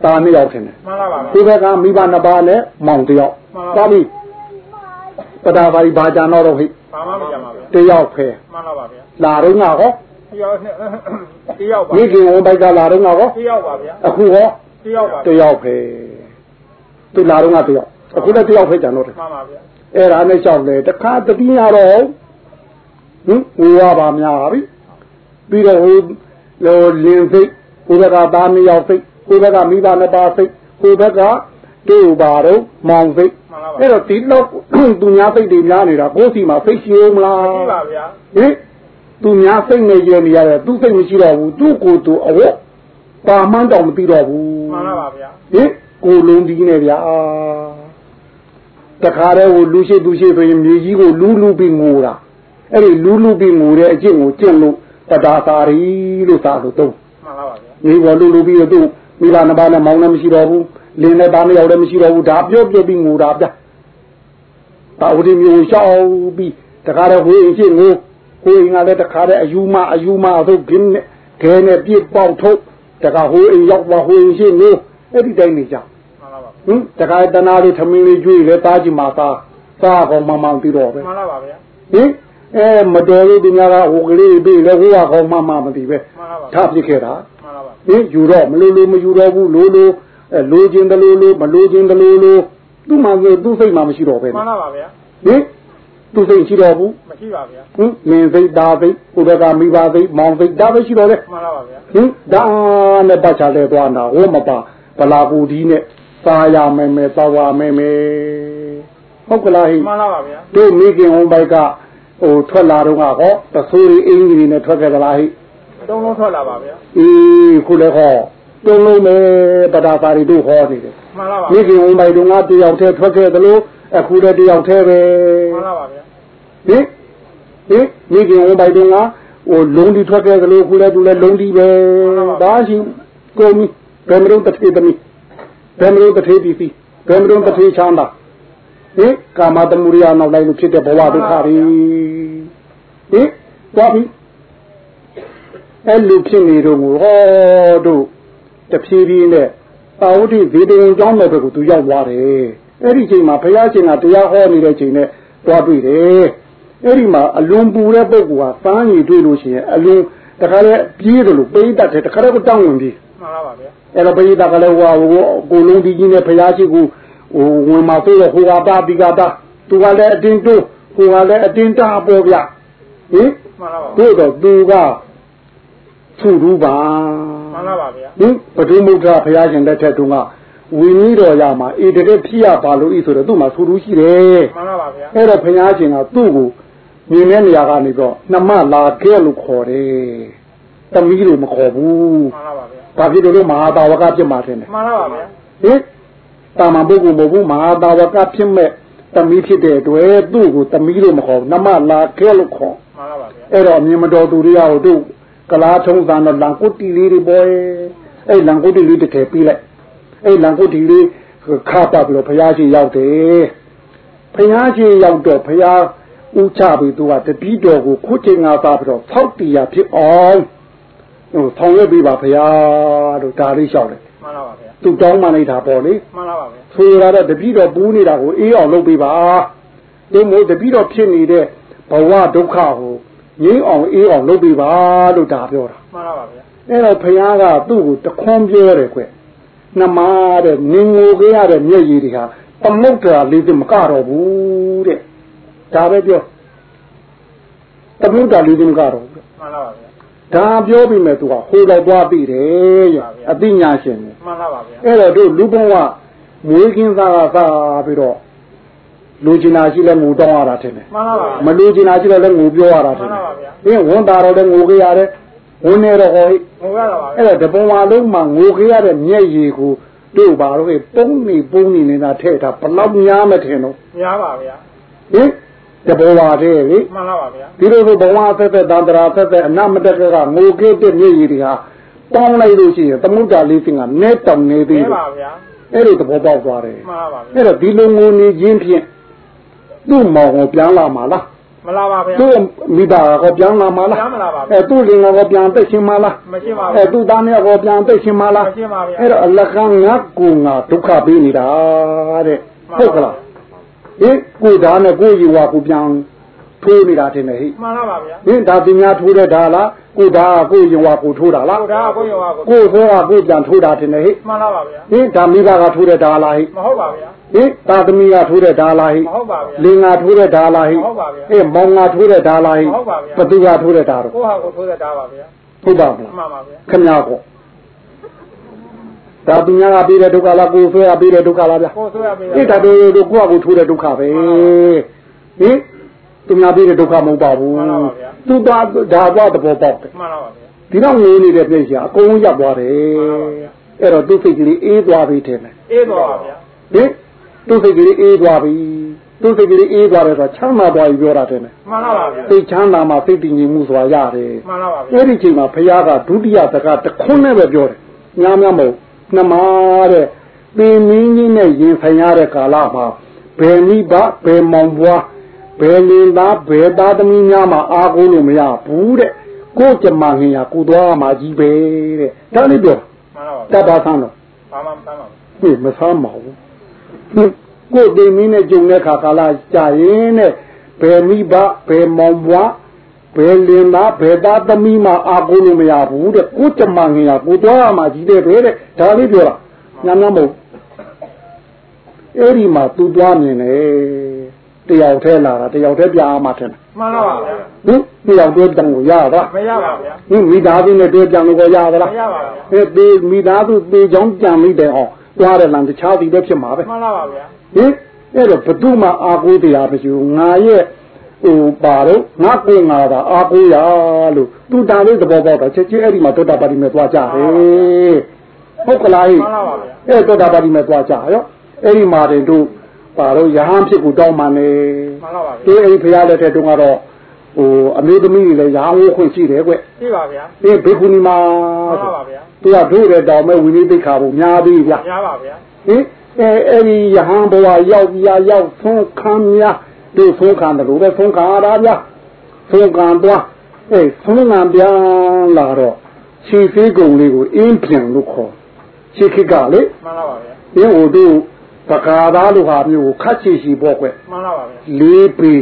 တာနှစ်ယောက်ထင်တယ်မှန်လားပါဗျာဒီဘက်ကမိဘနှစ်ပါးနဲ့မောင်တစ်ယောက်မှန်ပါသွားပြီပဒါပါရီဘာကြံတော့တော့ဟိဘာမှမကြမ်းပါဗျာတစ်ယောက်ဖဲမှန်လားပါဗျာလာတော့ငါဟောတယောက်နဲ့တယောက်ပါမိခင်ဝန်ပိုက်ကလာတော့ငါဟောတယောက်ပါဗျာအခုဟောတယောက်ပါတစ်ယောက်ဖဲဟသူလာတော့ကတယောက်အခုလည်းတယောက်ပဲကြံတော့တယ်မှန်ပါဗျာအဲ့ဒါနဲ့လျှောက်လေတခါတတိယတော့ဟင်ဟိုရပါများပြီပြီးတော့ဟိုလောလင်းစိတ်ဟိုဘက်ကသားနှစ်ယောက်စိတ် ဟိုဘက်ကမိဘနှစ်ပါးစိတ်ဟိုဘက်ကတူပါတော့မောင်စိတ်မှန်ပါဗျာအဲ့တော့ဒီလောက်သူများစိတ်တွေများနေတာကိုယ်စီမှာစိတ်ရှိဦးမလားရှိပါဗျာဟင်သူများစိတ်နဲ့ရနေရတယ်သူစိတ်မရှိတော့ဘူးသူ့ကိုယ်သူအဝတ်ပါမှန်းတောင်မသိတော့ဘူးမှန်ပါဗျာဟင်ကိုယ်လုံးဒီနေဗျာတခါတည်းဟိုလူရှိသူရှိဆိုရင်မြေကြီးကိုလူးလူးပြီးငိုတာအဲ့ဒီလူးလူးပြီးငိုတဲ့အကျင့်ကိုကျင့်လို့ပဒါသာရီလို့သာလို့သုံးမှန်ပါဗျာမြေပေါ်လူးလူးပြီးတော့သူ့ မိဘနှစ်ပါးနဲ့မောင်းလည်းမရှိတော့ဘူးလင်းနဲ့သားနှစ်ယောက်လည်းမရှိတော့ဘူးဒါပြော့ပြော့ပြီးငိုတာဗျာတာဝတိမျိုးရှောက်ပြီးတခါတည်းဟိုရင်ရှိငိုဟိုရင်ကလည်းတခါတည်းအယူမအယူမသို့ဂင်းနဲ့ခဲနဲ့ပြစ်ပေါက်ထုတ်တခါဟိုအိမ်ရောက်သွားဟိုရင်ရှိငိုအဲ့ဒီတိုင်းနေကြမှန်ပါဗျာဟင်တခါတနာလေးထမင်းလေးကျွေးလဲတားကြည့်မှာသားသားကောင်မမောင်ပြီးတော့ပဲမှန်ပါဗျာဟင်အဲမတော်လို့ဒီများကဟိုကလေးပြီးလဲဟိုကကောင်မမမသိပဲမှန်ပါဗျာထားပြစ်ခဲ့တာမှန်ပါဗျာ ဟင်ယူတော့မလို့လို့မယူတော့ဘူးလို့လို့အဲလိုချင်တယ်လို့လို့မလိုချင်တယ်လို့လို့သူ့မှာဆိုသူ့စိတ်မှာမရှိတော့ပဲမှန်ပါဗျာဟင်သူ့စိတ်ရှိတော့ဘူးမရှိပါဗျာဟင်မင်းစိတ်သားစိတ်ဟိုဘက်ကမိဘစိတ်မောင်စိတ်ဒါပဲရှိတော့တယ်မှန်ပါဗျာဟင်ဒါနဲ့ပတ်ချလဲသွားတာဟောမပါဗလာကူဒီနဲ့သာရမယ်မယ်သာဝမယ်မယ်ဟုတ်ကလားဟိမှန်ပါဗျာတို့မိခင်ဟောဘိုက်ကဟိုထွက်လာတော့ကဟောတဆိုးရီအင်ကြီးတွေနဲ့ထွက်ခဲ့သလားဟိ တုံးလုံးထွက်လာပါဗျာအေးခုလည်းဟောတုံးလုံးမယ်ပဒါသာရီတို့ဟောနေတယ်မှန်ပါဗျာမိခင်ဟောဘိုက်တုန်းကတယောက်တည်းထွက်ခဲ့သလိုအခုလည်းတယောက်တည်းပဲမှန်ပါဗျာဟင်ဟင်မိခင်ဟောဘိုက်တုန်းကဟိုလုံးဒီထွက်ခဲ့သလိုခုလည်းသူလည်းလုံးဒီပဲဒါရှိကိုမီဘယ်မလို့တစ်ထေသမီးဘယ်မလို့တစ်ထေပီပီဘယ်မလို့တစ်ထေချမ်းသာဟင်ကာမတမှုရိယနောက်လိုက်လို့ဖြစ်တဲ့ဘဝဒုက္ခတွေဟင်သွားပြီ အဲ့လိုဖြစ်နေတော့ဟောတို့တဖြည်းဖြည်းနဲ့တာဝတိဗေဒင်ကျောင်းတဲ့ဘက်ကသူရောက်သွားတယ်အဲ့ဒီချိန်မှာဘုရားရှင်ကတရားဟောနေတဲ့ချိန်နဲ့တွားတွေ့တယ်အဲ့ဒီမှာအလွန်ပူတဲ့ပုဂ္ဂိုလ်ဟာပန်းရည်တွေ့လို့ရှိရင်အလွန်တခါလေပြေးတယ်လို့ပိဋကတ်တယ်တခါလေကိုတောင်းဝင်ပြီးမှန်ပါဗျာအဲ့တော့ပိဋကတ်ကလည်းဟိုဟာဟိုကိုလုံးဒီကြီးနဲ့ဘုရားရှိခိုးဟိုဝင်มาဆိုတော့ဟိုကတာဒီကတာသူကလည်းအတင်းတိုးဟိုကလည်းအတင်းတာပေါ်ဗျဟင်မှန်ပါဗျာတို့တော့သူက သူ့ရူပါမှန်ပါဗျာဟင်ပဒုမုဒ္ဒဘုရားရှင်လက်ထက်တုန်းကဝီနည်းတော်ရမှာအေတတဲ့ဖြစ်ရပါလို့ဤဆိုတော့သူ့မှာသူ့ရူရှိတယ်မှန်ပါဗျာအဲ့တော့ဘုရားရှင်ကသူ့ကိုမြင်တဲ့နေရာကနေတော့နှမလာခဲ့လို့ခေါ်တယ်တမီးလို့မခေါ်ဘူးမှန်ပါဗျာဘာဖြစ်လို့လဲမဟာတာဝကဖြစ်မှာတယ်မှန်ပါဗျာဟင်တာမန်ပုဂ္ဂိုလ်မဟုတ်ဘူးမဟာတာဝကဖြစ်မဲ့တမီးဖြစ်တဲ့အတွက်သူ့ကိုတမီးလို့မခေါ်ဘူးနှမလာခဲ့လို့ခေါ်မှန်ပါဗျာအဲ့တော့အမြင်မတော်သူတွေကဟိုတို့ ကလားထုံးစံတော့လန်ကုတ်တီလေးတွေပေါ်အဲ့လန်ကုတ်တီလေးတစ်ထည်ပြီးလိုက်အဲ့လန်ကုတ်တီလေးခါပတ်ပြီးတော့ဘုရားရှိရောက်တယ်ဘုရားရှိရောက်တော့ဘုရားဥချပြီးသူကတပီးတော်ကိုခုချိန်ငါသားပြီးတော့ဖောက်တီရဖြစ်အောင်ဟိုဆောင်ရွက်ပြီးပါဘုရားတို့ဒါလေးလျှောက်တယ်မှန်ပါဗျာသူတောင်းမှနေတာပေါ့လေမှန်ပါဗျာဆိုရတော့တပီးတော်ပူးနေတာကိုအေးအောင်လုပ်ပေးပါဒီမို့တပီးတော်ဖြစ်နေတဲ့ဘဝဒုက္ခကို ငြိမ်းအောင်အေးအောင်လုပ်ပေးပါလို့ဒါပြောတာမှန်ပါဗျာအဲ့တော့ဘုရားကသူ့ကိုတခွန်ပြောတယ်ကွနှမတဲ့နင်ငိုခဲ့ရတဲ့မျက်ရည်တွေဟာသမုဒ္ဒရာလေးစမကတော့ဘူးတဲ့ဒါပဲပြောသမုဒ္ဒရာလေးစမကတော့ဘူးတဲ့မှန်ပါဗျာဒါပြောပြီးမဲ့သူကဟိုတော့သွားပြီတယ်ရဲ့အသိညာရှင်ကိုမှန်ပါဗျာအဲ့တော့တို့လူဘုံကမွေးကင်းသားကစားပြီးတော့ လူကျင်နာရှိလဲငိုတောင်းရတာထင်တယ်မှန်ပါဗျာမလူကျင်နာရှိလဲလည်းငိုပြောရတာထင်တယ်မှန်ပါဗျာ။င်းဝန်တာတော့လည်းငိုခဲ့ရတယ်။ဝန်နေတော့ဟောဟိငိုရတာပါဗျာအဲ့တော့တပုံဝါလုံးမှာငိုခဲ့ရတဲ့မျက်ရည်ကိုတို့ပါတော့ဟိပုံနေပုံနေနေတာထဲ့တာဘလောက်များမထင်တော့များပါဗျာဟင်တပုံဝါတဲ့လေမှန်ပါဗျာဒီလိုဆိုဘဝအသက်သက်တန္တရာအသက်သက်အနမတက်ကကငိုခဲ့တဲ့မျက်ရည်တွေဟာပေါင်းလိုက်လို့ရှိရင်သမုဒ္ဒလေးစင်ကနဲတောင်နေသေးနဲတယ်ပါဗျာအဲ့ဒီသဘောပေါက်သွားတယ်မှန်ပါဗျာအဲ့တော့ဒီလိုငိုနေခြင်းဖြင့် သူ့မောင်ကိုပြန်လာမှာလားမလာပါဗျာသူ့မိဘကပြန်လာမှာလားပြန်မလာပါဗျာအဲသူ့လင်ကပြန်သက်ရှင်မှာလားမရှိပါအဲဘူးသူ့သားနဲ့ကပြန်သက်ရှင်မှာလားမရှိပါဗျာအဲ့တော့အလကငါကူငါဒုက္ခပေးနေတာတဲ့ဟုတ်ကလားဟင်ကိုသားနဲ့ကိုယူဝါကိုပြန်ထိုးနေတာတင်တယ်ဟိမှန်လားပါဗျာဟင်ဒါသူများထိုးတဲ့ဒါလားကိုဒါကကိုရင်ဝါကိုထိုးတာလားကိုဒါကိုရောကိုကိုဆိုကကိုပြန်ထိုးတာတင်တယ်ဟိမှန်လားပါဗျာဟင်ဒါမိဘကထိုးတဲ့ဒါလားဟိမဟုတ်ပါဗျာ ဟင်သာသမီကထိုးတဲ့ဒါလားဟိမဟုတ်ပါဗျာလင်္ကာထိုးတဲ့ဒါလားဟိဟုတ်ပါဗျာအေးမောင်ငါထိုးတဲ့ဒါလားဟိဟုတ်ပါဗျာဘသူကထိုးတဲ့ဒါတော့ကိုဟာကိုထိုးတဲ့တာပါဗျာဟုတ်ပါမလားမှန်ပါဗျာခင်ဗျားကောဒါသူများကပြီးတဲ့ဒုက္ခလားကိုဆွဲကပြီးတဲ့ဒုက္ခလားဗျာကိုဆိုရပေးအေးဒါတို့တို့ကိုယ့်အကူထိုးတဲ့ဒုက္ခပဲဟင်သူများပြီးတဲ့ဒုက္ခမဟုတ်ပါဘူးသူသွားဒါသွားသဘောပေါက်တယ်မှန်လားပါဗျာဒီတော့ငြိနေတဲ့ပြည့်စရာအကုန်ရပ်သွားတယ်အဲ့တော့သူ့စိတ်ကလေးအေးသွားပြီထင်တယ်အေးတော့ပါဗျာဟင် သူ့စိတ်ကလေးအေးသွားပြီသူ့စိတ်ကလေးအေးသွားတယ်ဆိုတော့ချမ်းသာသွားပြီပြောတာတယ်မှန်လားပါဗျာစိတ်ချမ်းသာမှစိတ်တည်ငြိမ်မှုဆိုတာရတယ်မှန်လားပါဗျာအဲ့ဒီချိန်မှာဘုရားကဒုတိယစကားတစ်ခွန်းနဲ့ပဲပြောတယ်ညာများမဟုတ်နှမတဲ့ပင်မင်းကြီးနဲ့ရင်ဆိုင်ရတဲ့ကာလမှာဘယ်နိဗ္ဗာန်ဘယ်မောင်ဘွားဘယ်လင်သားဘယ်သားသမီးများမှာအားကိုးလို့မရဘူးတဲ့ကိုယ်ကြမငင်ရကိုသွားမှာကြီးပဲတဲ့ဒါလေးပြောမှန်လားပါတဗျာတ်ပါဆန်းတော့ဘာမှမဆမ်းပါဘူးဟေ့မဆမ်းပါဘူးဟင် ကိုယ်တင်မင်းနဲ့ကြုံတဲ့ခါကာလကြာရင်တဲ့ဘယ်မိဘဘယ်မောင်ဘွားဘယ်လင်သားဘယ်သားသမီးမှအာကိုလို့မရဘူးတဲ့ကိုကြမငင်ရကိုတော့မှကြီးတဲ့ပဲတဲ့ဒါလေးပြောတာညမ်းညမ်းမဟုတ်အဲ့ဒီမှာသူသွားမြင်တယ်တယောက်တည်းလာတာတယောက်တည်းပြားမှထင်တယ်မှန်လားပါဗျာဟင်တယောက်တည်းတန်ကိုရတာမရပါဗျာဟင်မိသားစုနဲ့တွေ့ကြံလို့ကိုရသမလားရပါဗျာအဲတေမိသားစုတေချောင်းကြံမိတယ်ဟော သွားတယ်လမ်းတခြားစီပဲဖြစ်မှာပဲမှန်လားပါဗျာဟင်အဲ့တော့ဘု து မှာအာကိုးတရားမရှိဘူးငါရဲ့ဟိုပါတော့ငါကိုငါတာအာကိုးရလို့သူတာလေးသဘောပေါက်တာချက်ချင်းအဲ့ဒီမှာတောတာပါတိမဲ့သွားကြတယ်ဟုတ်ကလားဟိမှန်လားပါဗျာအဲ့တောတာပါတိမဲ့သွားကြရောအဲ့ဒီမှာတင်တို့ပါတော့ရဟန်းဖြစ်ကိုတောင်းမှန်နေမှန်လားပါဗျာဒီအဲ့ဒီဖရားလက်ထက်တုန်းကတော့ ဟိုအမျိုးသမီးတွေလည်းရဟန်းဝခွင့်ရှိတယ်ကွရှိပါဗျာဒီဘေကုဏီမှာမှန်လားပါဗျာသူကတို့တဲ့တောင်မဲ့ဝိနည်းသိက္ခာကိုများပြီးဗျမရပါဗျာဟင်အဲအဲ့ဒီယဟန်ဘဝရောက်ပြရောက်ဆုံးခံများတို့ဆုံးခံတယ်လို့ပဲဆုံးခံရတာဗျဆုံးခံသွားအဲဆုံးခံပြန်လာတော့ခြေသေးကုံလေးကိုအင်းပြန်လို့ခေါ်ခြေခိကလေမှန်လားပါဗျာဒီဟိုတို့ပကာသားလိုဟာမျိုးကိုခတ်ချီရှိပေါ့ကွမှန်လားပါဗျာ၄ပေ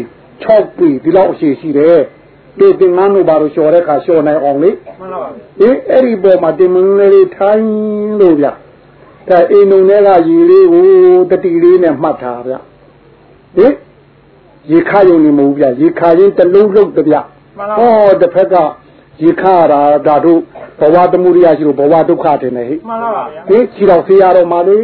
6ပေဒီလောက်အရှိရှိတယ်ဒီတင်ငန်းတို့ဘာလို့လျှော်တဲ့ခါလျှော်နိုင်အောင်လေမှန်လားပါဗျာအေးအဲ့ဒီပေါ်မှာတင်မင်းလေးထိုင်းလို့ဗျဒါအိမ်ုံတွေကရေလေးကိုတတိလေးနဲ့မှတ်ထားဗျဟင်ရေခါယုံနေမဟုတ်ဗျရေခါရင်တလုံးလုံးတဗျမှန်လားဟောတစ်ဖက်ကရေခါရတာဒါတို့ဘဝတမှုရိယရှိလို့ဘဝဒုက္ခတင်နေဟိမှန်လားပါဗျာဟင်ခြေတော်ဆေးရတော့မှလေ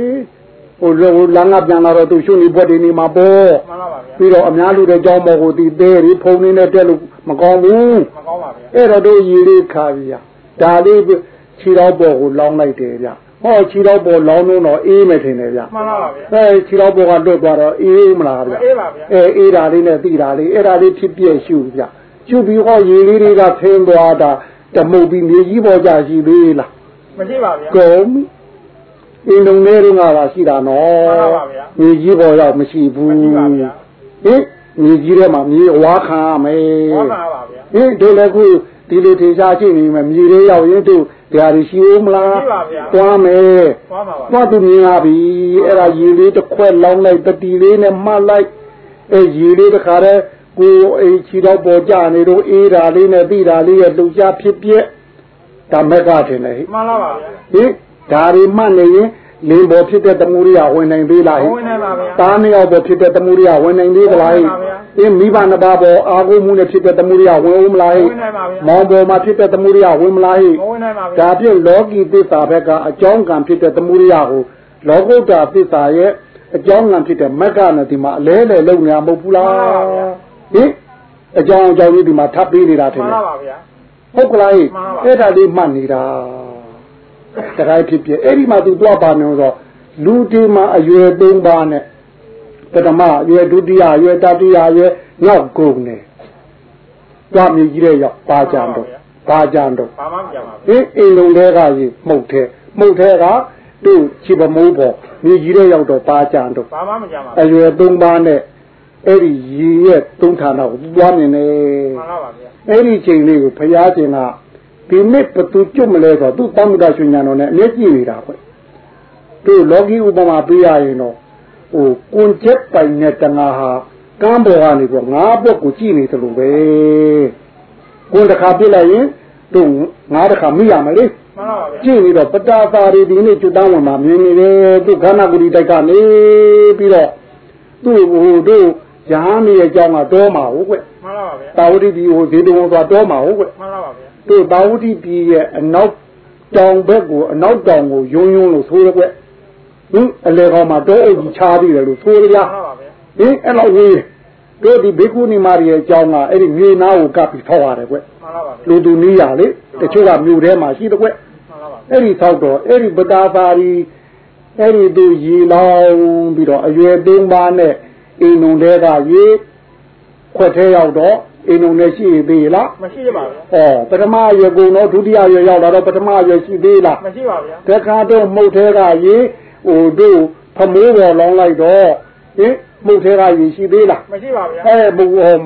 ဟိုလမ်းကပြန်လာတော့သူရှုနေဘွက်တွေနေမှာပေါ့မှန်လားပါဗျာပြီးတော့အများလူတဲ့ကြောင်းပေါ်ကိုတီးသေးရီဖုံနေနဲ့တက်လို့မကောင်းဘူးမကောင်းပါဗျာအဲ့တော့တို့ရေလေးခါပြီရဒါလေးခြေတော်ပေါ်ကိုလောင်းလိုက်တယ်ဗျဟောခြေတော်ပေါ်လောင်းလို့တော့အေးမယ်ထင်တယ်ဗျမှန်လားပါဗျာအဲခြေတော်ပေါ်ကလွတ်သွားတော့အေးမလားဗျအေးပါဗျာအဲအေးတာလေးနဲ့တိတာလေးအဲ့ဒါလေးဖြစ်ပြည့်ရှုဗျရှုပြီးဟောရေလေးတွေကဖင်းသွားတာတမှုတ်ပြီးမြေကြီးပေါ်ကြရှိသေးလားမရှိပါဗျာကုန်ပြီ အင်းလုံးလေးတွေကပါရှိတာနော်မှန်ပါဗျာမြေကြီးပေါ်တော့မရှိဘူးမရှိပါဗျာဟင်မြေကြီးထဲမှာမြေအဝါခံရမယ်ဟောမှာပါဗျာဟင်တို့လည်းခုဒီလိုထေရှားရှိနေမယ်မြေလေးရောက်ရင်တို့တရားရီရှိဦးမလားရှိပါဗျာသွားမယ်ဟောမှာပါသွားသူမြင်လာပြီအဲ့ဒါရေလေးတစ်ခွက်လောင်းလိုက်တတိလေးနဲ့မှတ်လိုက်အဲရေလေးတစ်ခါတည်းကိုယ်အိချီတော့ပေါ်ကြနေတော့အေးတာလေးနဲ့ပြီးတာလေးရဲ့လှူရှားဖြစ်ပြက်ဒါမက်ကထင်တယ်ဟိမှန်လားပါဗျာဟင် ဒါရီမှတ်နေရင်လင်းပေါ်ဖြစ်တဲ့တမှုရိယဝင်နိုင်သေးလားဟိဝင်နေပါဗျာသားနှစ်ယောက်ပေါ်ဖြစ်တဲ့တမှုရိယဝင်နိုင်သေးသလားဟိဝင်နိုင်ပါဗျာအင်းမိဘနှစ်ပါးပေါ်အာဟုမှုနဲ့ဖြစ်တဲ့တမှုရိယဝင်ဦးမလားဟိဝင်နိုင်ပါဗျာမောင်ပေါ်မှာဖြစ်တဲ့တမှုရိယဝင်မလားဟိမဝင်နိုင်ပါဗျာဒါဖြင့်လောကီသစ္စာဘက်ကအကြောင်းကံဖြစ်တဲ့တမှုရိယကိုလောကုတ္တသစ္စာရဲ့အကြောင်းကံဖြစ်တဲ့မက္ကနဲ့ဒီမှာအလဲလဲလုံညာမဟုတ်ဘူးလားမှန်ပါဗျာဟင်အကြောင်းအကြောင်းကြီးဒီမှာထပ်ပေးနေတာထင်မှန်တယ်လားပါဗျာဟုတ်ကလားဟိမှန်ပါပါအဲ့ဒါလေးမှတ်နေတာ တခါဖြစ်ဖြစ်အဲ့ဒီမှာသူသွားပါနေတော့လူတီမှာအရွယ်၃ပါးနဲ့ပထမအရွယ်ဒုတိယအရွယ်တတိယအရွယ်နောက်ကုန်နေသွားမြည်ကြီးတဲ့ရောက်ပါကြံတော့ပါကြံတော့ဘာမှမကြပါဘူးဒီအိမ်လုံးတွေကကြီးမှုတ်ထဲမှုတ်ထဲကသူ့ခြေပမိုးပေါ်မြည်ကြီးတဲ့ရောက်တော့ပါကြံတော့ဘာမှမကြပါအဘူးရွယ်၃ပါးနဲ့အဲ့ဒီရေရဲ့သုံးဌာနကိုသွားမြင်နေမှန်လားပါဗျာအဲ့ဒီချိန်လေးကိုဘုရားရှင်က ဒီနှစ်ဘသူကျွတ်မလဲဆိုတော့သူတမ္မတရှင်ညာတော်နဲ့အမျက်ကြည့်နေတာခွသူလောကီဥပမာပေးရရင်တော့ဟိုကွန်ချက်ပိုင်နဲ့တငါဟာကမ်းပေါ်ကနေပေါ့ငါးပွက်ကိုကြည့်နေတယ်လို့ပဲကိုယ်တစ်ခါပြစ်လိုက်ရင်တို့ငါးတစ်ခါမိရမယ်လေမှန်ပါဗျာကြည့်နေတော့ပတာသာရီဒီနေ့ကျွတ်တန်းဝင်မှာမြင်နေတယ်သူခန္ဓာကိုယ်ဒီတိုက်ကနေပြီးတော့သူ့ဟိုတို့ရဟန်းကြီးရဲ့အကြောင်းကတော့မှာဟုတ်ကွမှန်ပါဗျာတာဝတိပြည်ဟိုဇေတဝန်သွားတော့မှာဟုတ်ကွမှန်ပါဗျာ သူတာဝတိပြည်ရဲ့အနောက်တောင်ဘက်ကိုအနောက်တောင်ကိုယုံယုံလို့ဆိုရကွဟင်အလေကောင်မှာတော့အုပ်ကြီးချားပြီးတယ်လို့ဆိုရလားမှန်ပါဗျာဟင်အဲ့လောက်ကြီးတို့ဒီဘေကုနီမာရီရဲ့အကြောင်းကအဲ့ဒီမြေနာကိုကပ်ပြီးထောက်ရတယ်ကွမှန်ပါဗျာလူသူနီးရလေတချို့ကမြို့ထဲမှာရှိတယ်ကွမှန်ပါဗျာအဲ့ဒီသောက်တော့အဲ့ဒီပတာသာရီအဲ့ဒီသူရေလောင်းပြီးတော့အရွယ်သုံးပါးနဲ့အိမ်ုံတဲကရေခွက်ထဲရောက်တော့ အိမ်ုံနဲ့ရှိသေးလားမရှိပါဗျာဩပထမရွယ်ကုန်တော့ဒုတိယရွယ်ရောက်လာတော့ပထမရွယ်ရှိသေးလားမရှိပါဗျာတခါတော့မှုတ်ထဲကရေဟိုတို့ဖမိုးပေါ်လောင်းလိုက်တော့ဟင်မှုတ်ထဲကရေရှိသေးလားမရှိပါဗျာအဲဘုံ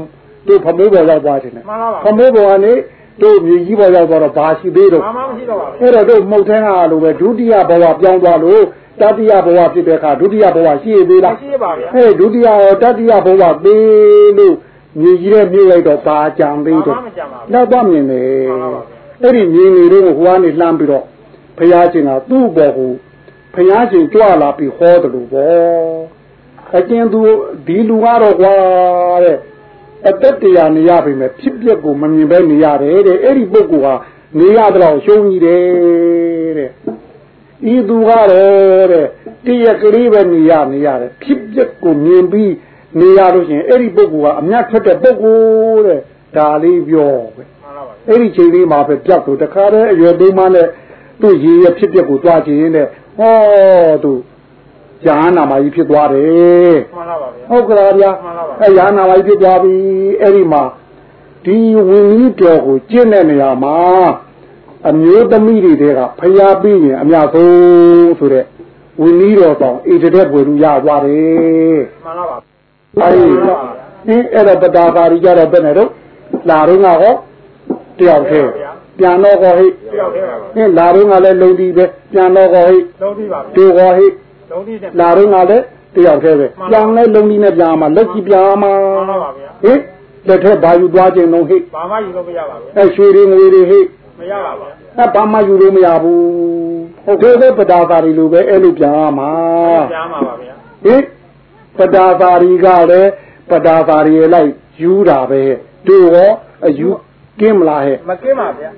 တို့ဖမိုးပေါ်ရောက်သွားတယ်နဲ့မှန်ပါပါဖမိုးပေါ်ကနေတို့မြေကြီးပေါ်ရောက်သွားတော့ဘာရှိသေးတော့မှန်ပါမရှိတော့ပါဗျာအဲ့တော့တို့မှုတ်ထဲကလိုပဲဒုတိယဘဝပြောင်းသွားလို့တတိယဘဝဖြစ်တဲ့အခါဒုတိယဘဝရှိသေးလားမရှိပါဗျာဟဲ့ဒုတိယရောတတိယဘဝသေးလို့ မြေကြီးရဲ့မြေလိုက်တော့ဘာကြံမှသေးန်တော့ပါမကြပါဘူးနောက်တော့မြင်တယ်မှန်ပါပါအဲ့ဒီမြင်နေတော့ဟိုကနေလှမ်းပြီးတော့ဘုရားရှင်ကသူ့ဘော်ကိုဘုရားရှင်ကြွလာပြီးဟောတယ်လို့ပေါ့အကျဉ်သူဒီလူကတော့ကွာတဲ့အသက်တရားနေရပြီမဲ့ဖြစ်ပျက်ကိုမမြင်ပဲနေရတယ်တဲ့အဲ့ဒီပုဂ္ဂိုလ်ဟာနေရတော့ရှုံးကြီးတယ်တဲ့ဤသူကတော့တဲ့တရက်ကလေးပဲနေရနေရတယ်ဖြစ်ပျက်ကိုမြင်ပြီး နေရလို့ရှရင်အဲ့ဒီပုဂ္ဂိုလ်ကအမြတ်ထွက်တဲ့ပုဂ္ဂိုလ်တဲ့ဒါလေးပြောပဲမှန်ပါဗျာအဲ့ဒီချိန်လေးမှာပဲပြတ်သူတခါတည်းအရွယ်သေးမှနဲ့သူ့ရေရဖြစ်ပျက်ကိုတွားခြင်းနဲ့ဟောသူဇာနာမကြီးဖြစ်သွားတယ်မှန်ပါဗျာဟုတ်ကလားဗျာမှန်ပါပါအဲဇာနာမကြီးဖြစ်သွားပြီအဲ့ဒီမှာဒီဝင်းကြီးတော်ကိုကျင့်တဲ့နေရာမှာအမျိုးသမီးတွေတဲကဖျားပြီးရင်အများဆုံးဆိုတဲ့ဝင်းကြီးတော်ဆောင်ဣတတဲ့ဘွယ်လူရသွားတယ်မှန်ပါပါ အဲဒီအင်းအဲ့တော့ပတာပါရီကြတော့ဘယ်နဲ့တော့လာတော့ငါဟောတယောက်တည်းပြန်တော့ဟောဟိတယောက်တည်းပါဗျာအင်းလာတော့ငါလည်းလုံဒီပဲပြန်တော့ဟောဟိလုံးပြီးပါဗျာတူဟောဟိလုံးပြီးနဲ့လာတော့ငါလည်းတယောက်တည်းပဲပြန်လဲလုံဒီနဲ့ပြန်မှာလက်ကြည့်ပြန်မှာမှန်ပါပါဗျာဟိလက်ထက်ဘာယူသွားခြင်းလုံးဟိဘာမှယူလို့မရပါဘူးအဲရွှေတွေငွေတွေဟိမရပါဘူးအဲဘာမှယူလို့မရဘူးဟုတ်ကဲ့ပဲပတာပါရီလိုပဲအဲ့လိုပြန်မှာကြားမှာပါဗျာဟင် ပတာပါရီကလည်းပတာပါရီလိုက်ယူတာပဲတို့ရောအယူကင်းမလားဟဲ့မကင်းပါဗျာ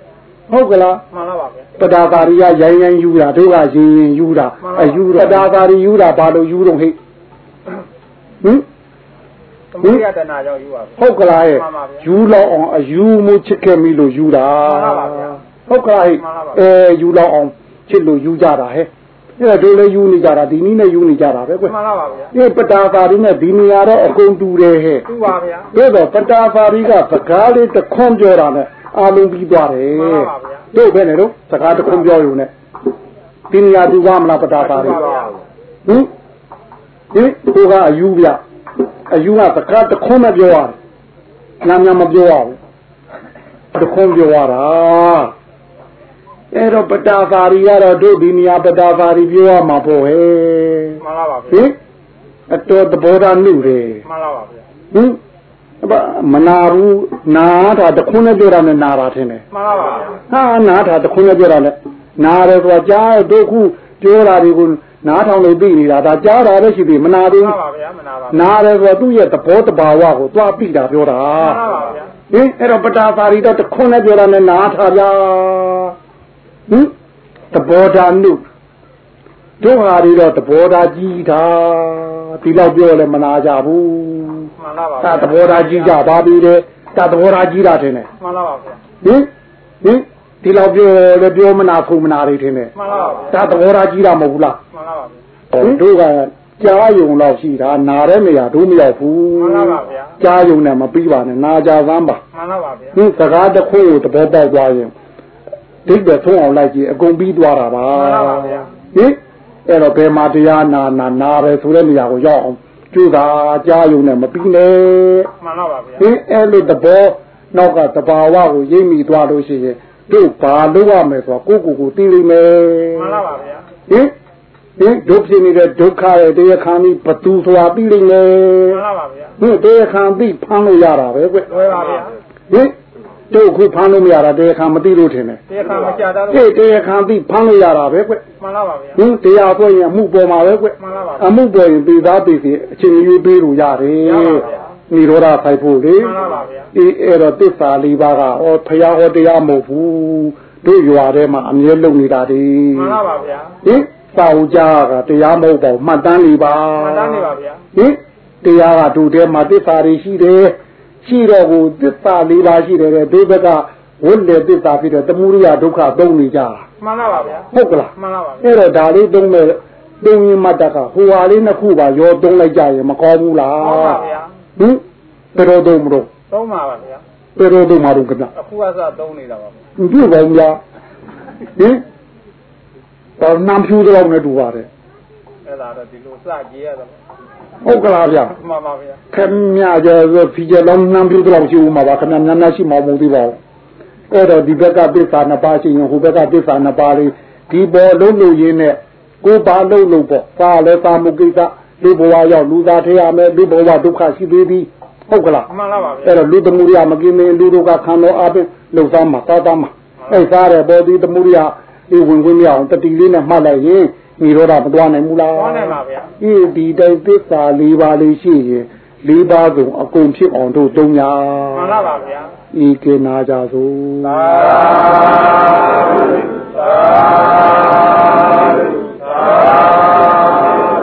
ဟုတ်ကလားမှန်ပါပါဗျာပတာပါရီကရိုင်းရိုင်းယူတာတို့ကရင်ရင်ယူတာမှန်ပါအယူပတာပါရီယူတာဘာလို့ယူတော့ဟဲ့ဟင်သမုဒိယတဏှာကြောင့်ယူပါဗျာဟုတ်ကလားဟဲ့မှန်ပါဗျာယူလောက်အောင်အယူမှုချစ်ခဲ့မိလို့ယူတာမှန်ပါဗျာဟုတ်ကလားဟဲ့မှန်ပါဗျာအဲယူလောက်အောင်ချစ်လို့ယူကြတာဟဲ့ အဲ့ဒါတို့လည်းယူနေကြတာဒီနည်းနဲ့ယူနေကြတာပဲကွမှန်ပါပါဗျာဒီပတာပါရီနဲ့ဒီနေရာတော့အကုန်တူတယ်ဟဲ့သူ့ပါဗျာတို့တော့ပတာပါရီကစကားလေးတစ်ခွန်းပြောတာနဲ့အာလုံးပြီးသွားတယ်မှန်ပါဗျာတို့ပဲနဲ့တော့စကားတစ်ခွန်းပြောရုံနဲ့ဒီနေရာတူပါမလားပတာပါရီသူ့ပါဗျာဟင်ဒီကိုကအယူပြအယူကစကားတစ်ခွန်းနဲ့ပြောရတယ်နာမည်မပြောရဘူးတစ်ခွန်းပြောရတာ အဲ့တော့ပတာပါရီကတော့တို့ဒီနေရာပတာပါရီပြောရမှာပေါ့ဟဲ့မှန်ပါပါဟဗျာင်အတော်သဘောထားနှုတယ်မှန်ပါပါဗျာဟင်အပမနာဘူးနာတာတခွန်းနဲ့ပြောတာနဲ့နာတာထင်တယ်မှန်ပါပါဗျာဟာနာတာတခွန်းနဲ့ပြောတာနဲ့နာတယ်ဆိုတာကြားတို့ခုပြောတာတွေကိုနားထောင်လို့သိနေတာဒါကြားတာလည်းရှိပြီမနာဘူးမှန်ပါဗျာမနာပါဘူးနာတယ်ဆိုတာသူ့ရဲ့သဘောတဘာဝကိုသွားပြီးတာပြောတာမှန်ပါပါဗျာဟင်အဲ့တော့ပတာပါရီတော့တခွန်းနဲ့ပြောတာနဲ့နာထားဗျာ ဟင်သဘောထားနှုတို့ဟာတွေတော့သဘောထားကြီးတာဒီလောက်ပြောလဲမနာကြဘူးမှန်ပါပါဒါသဘောထားကြီးကြပါပြီတဲ့ဒါသဘောထားကြီးတာထင်တယ်မှန်ပါပါဗျာဟင်ဟင်ဒီလောက်ပြောလဲပြောမနာဖုံမနာတွေထင်တယ်မှန်ပါပါဗျာဒါသဘောထားကြီးတာမဟုတ်ဘူးလားမှန်ပါပါဗျာဟင်တို့ကကြားယုံတော့ရှိတာနာတဲ့နေရာတို့မရောက်ဘူးမှန်ပါပါဗျာကြားယုံနဲ့မပြီးပါနဲ့နာကြသမ်းပါမှန်ပါပါဗျာဟင်စကားတစ်ခုကိုတဘောပေါက်သွားရင် ဒိတ်ပဲထုံးအောင်လိုက်ကြည့်အကုန်ပြီးသွားတာပါမှန်ပါပါဗျာဟင်အဲ့တော့ဘယ်မှာတရားနာနာနာပဲဆိုတဲ့နေရာကိုရောက်အောင်ကျူတာကြားယုံနဲ့မပြီးနဲ့မှန်ပါပါဗျာဟင်အဲ့လိုတဘောနောက်ကတဘာဝကိုရိပ်မိသွားလို့ရှိရင်တို့ဘာလုပ်ရမယ်ဆိုတော့ကိုယ့်ကိုယ်ကိုသိလိမ့်မယ်မှန်ပါပါဗျာဟင်ဟင်ဒုက္ခဖြစ်နေတဲ့ဒုက္ခရဲ့တရားခံပြီးဘသူဆိုတာသိလိမ့်မယ်မှန်ပါပါဗျာဟဟင်တရားခံသိဖမ်းလို့ရတာပဲကွလွယ်ပါဗျာဟင် တို့ခုဖမ်းလို့မရတာတရားခံမသိလို့ထင်တယ်တရားခံမကြတာဟေးတော့တရားခံသိဖမ်းလို့ရတာပဲကွမှန်လားပါဗျာဟင်တရားပွဲရင်အမှုပေါ်မှာပဲကွမှန်လားပါအမှုပေါ်ရင်ပြည်သားပြည်စီအချိန်ယူပေးလို့ရတယ်ရပါဗျာနိရောဓဖိုက်ဖို့လေမှန်လားပါဗျာအေးအဲ့တော့တစ္ဆာလေးပါးကဩဖရာဟောတရားမဟုတ်ဘူးတို့ရွာထဲမှာအမြဲလုံနေတာဒီမှန်လားပါဗျာဟင်စာအုပ်ကြားကတရားမဟုတ်ပါဘူးမှတ်တမ်းလေးပါမှန်တမ်းနေပါဗျာဟင်တရားကတို့ထဲမှာတစ္ဆာတွေရှိတယ် ရှိတော့ကိုတစ္ဆာလေးပါးရှိတယ်တဲ့ဒီဘက်ကဝိလေတစ္ဆာဖြစ်တဲ့သမုဒိယဒုက္ခသုံးနေကြတာမှန်လားပါဗျာဟုတ်ကလားမှန်လားပါဗျာအဲ့တော့ဒါလေးသုံးမဲ့သုံးရင်မတ်တကဟိုဟာလေးနှစ်ခုပါရောသုံးလိုက်ကြရင်မကောင်းဘူးလားဟုတ်ပါဗျာဟင်ဘယ်တော့သုံးမလို့သုံးပါပါဗျာဘယ်တော့သုံးမှာတော့ခင်ဗျအခုကစသုံးနေတာပါဗျာမပြပါဘူးလားဟင်တော့နမ်ဖြူတော့နဲ့တူပါတယ်အဲ့ဒါတော့ဒီလိုစကြည့်ရတော့ ဟုတ်ကလားဗျမှန်ပါဗျာခင်ဗျာကျတော့ဖီကျလုံးနမ်ဖြူတော့ရှိဦးမှာပါခင်ဗျာများများရှိမှာမဟုတ်သေးပါဘူးအဲ့တော့ဒီဘက်ကပစ္စာနှစ်ပါးရှိရင်ဟိုဘက်ကပစ္စာနှစ်ပါးလေးဒီပေါ်လုံးလို့ရင်းနဲ့ကိုယ်ပါလုံးလို့ပေါ့ပါလဲပါမှုကိစ္စလူဘဝရောက်လူသားထေရမယ်လူဘဝဒုက္ခရှိသေးသည်ဟုတ်ကလားမှန်လားပါဗျာအဲ့တော့လူသမုဒိယမကင်းမင်းလူတို့ကခံတော်အပင်လှုပ်သားမှာသာသားမှာအဲ့စားတဲ့ပေါ်ဒီသမုဒိယဒီဝင်ခွင့်မရအောင်တတိလေးနဲ့မှတ်လိုက်ရင် ညီရောတာမတွားနိုင်ဘူးလားသွားနိုင်ပါဗျာအေးဒီတိုင်းသစ္စာ၄ပါးလေးရှိရင်၄ပါးကုန်အကုန်ဖြစ်အောင်တို့သုံးညာမှန်လားပါဗျာဤကေနာကြသို့သာသာသာ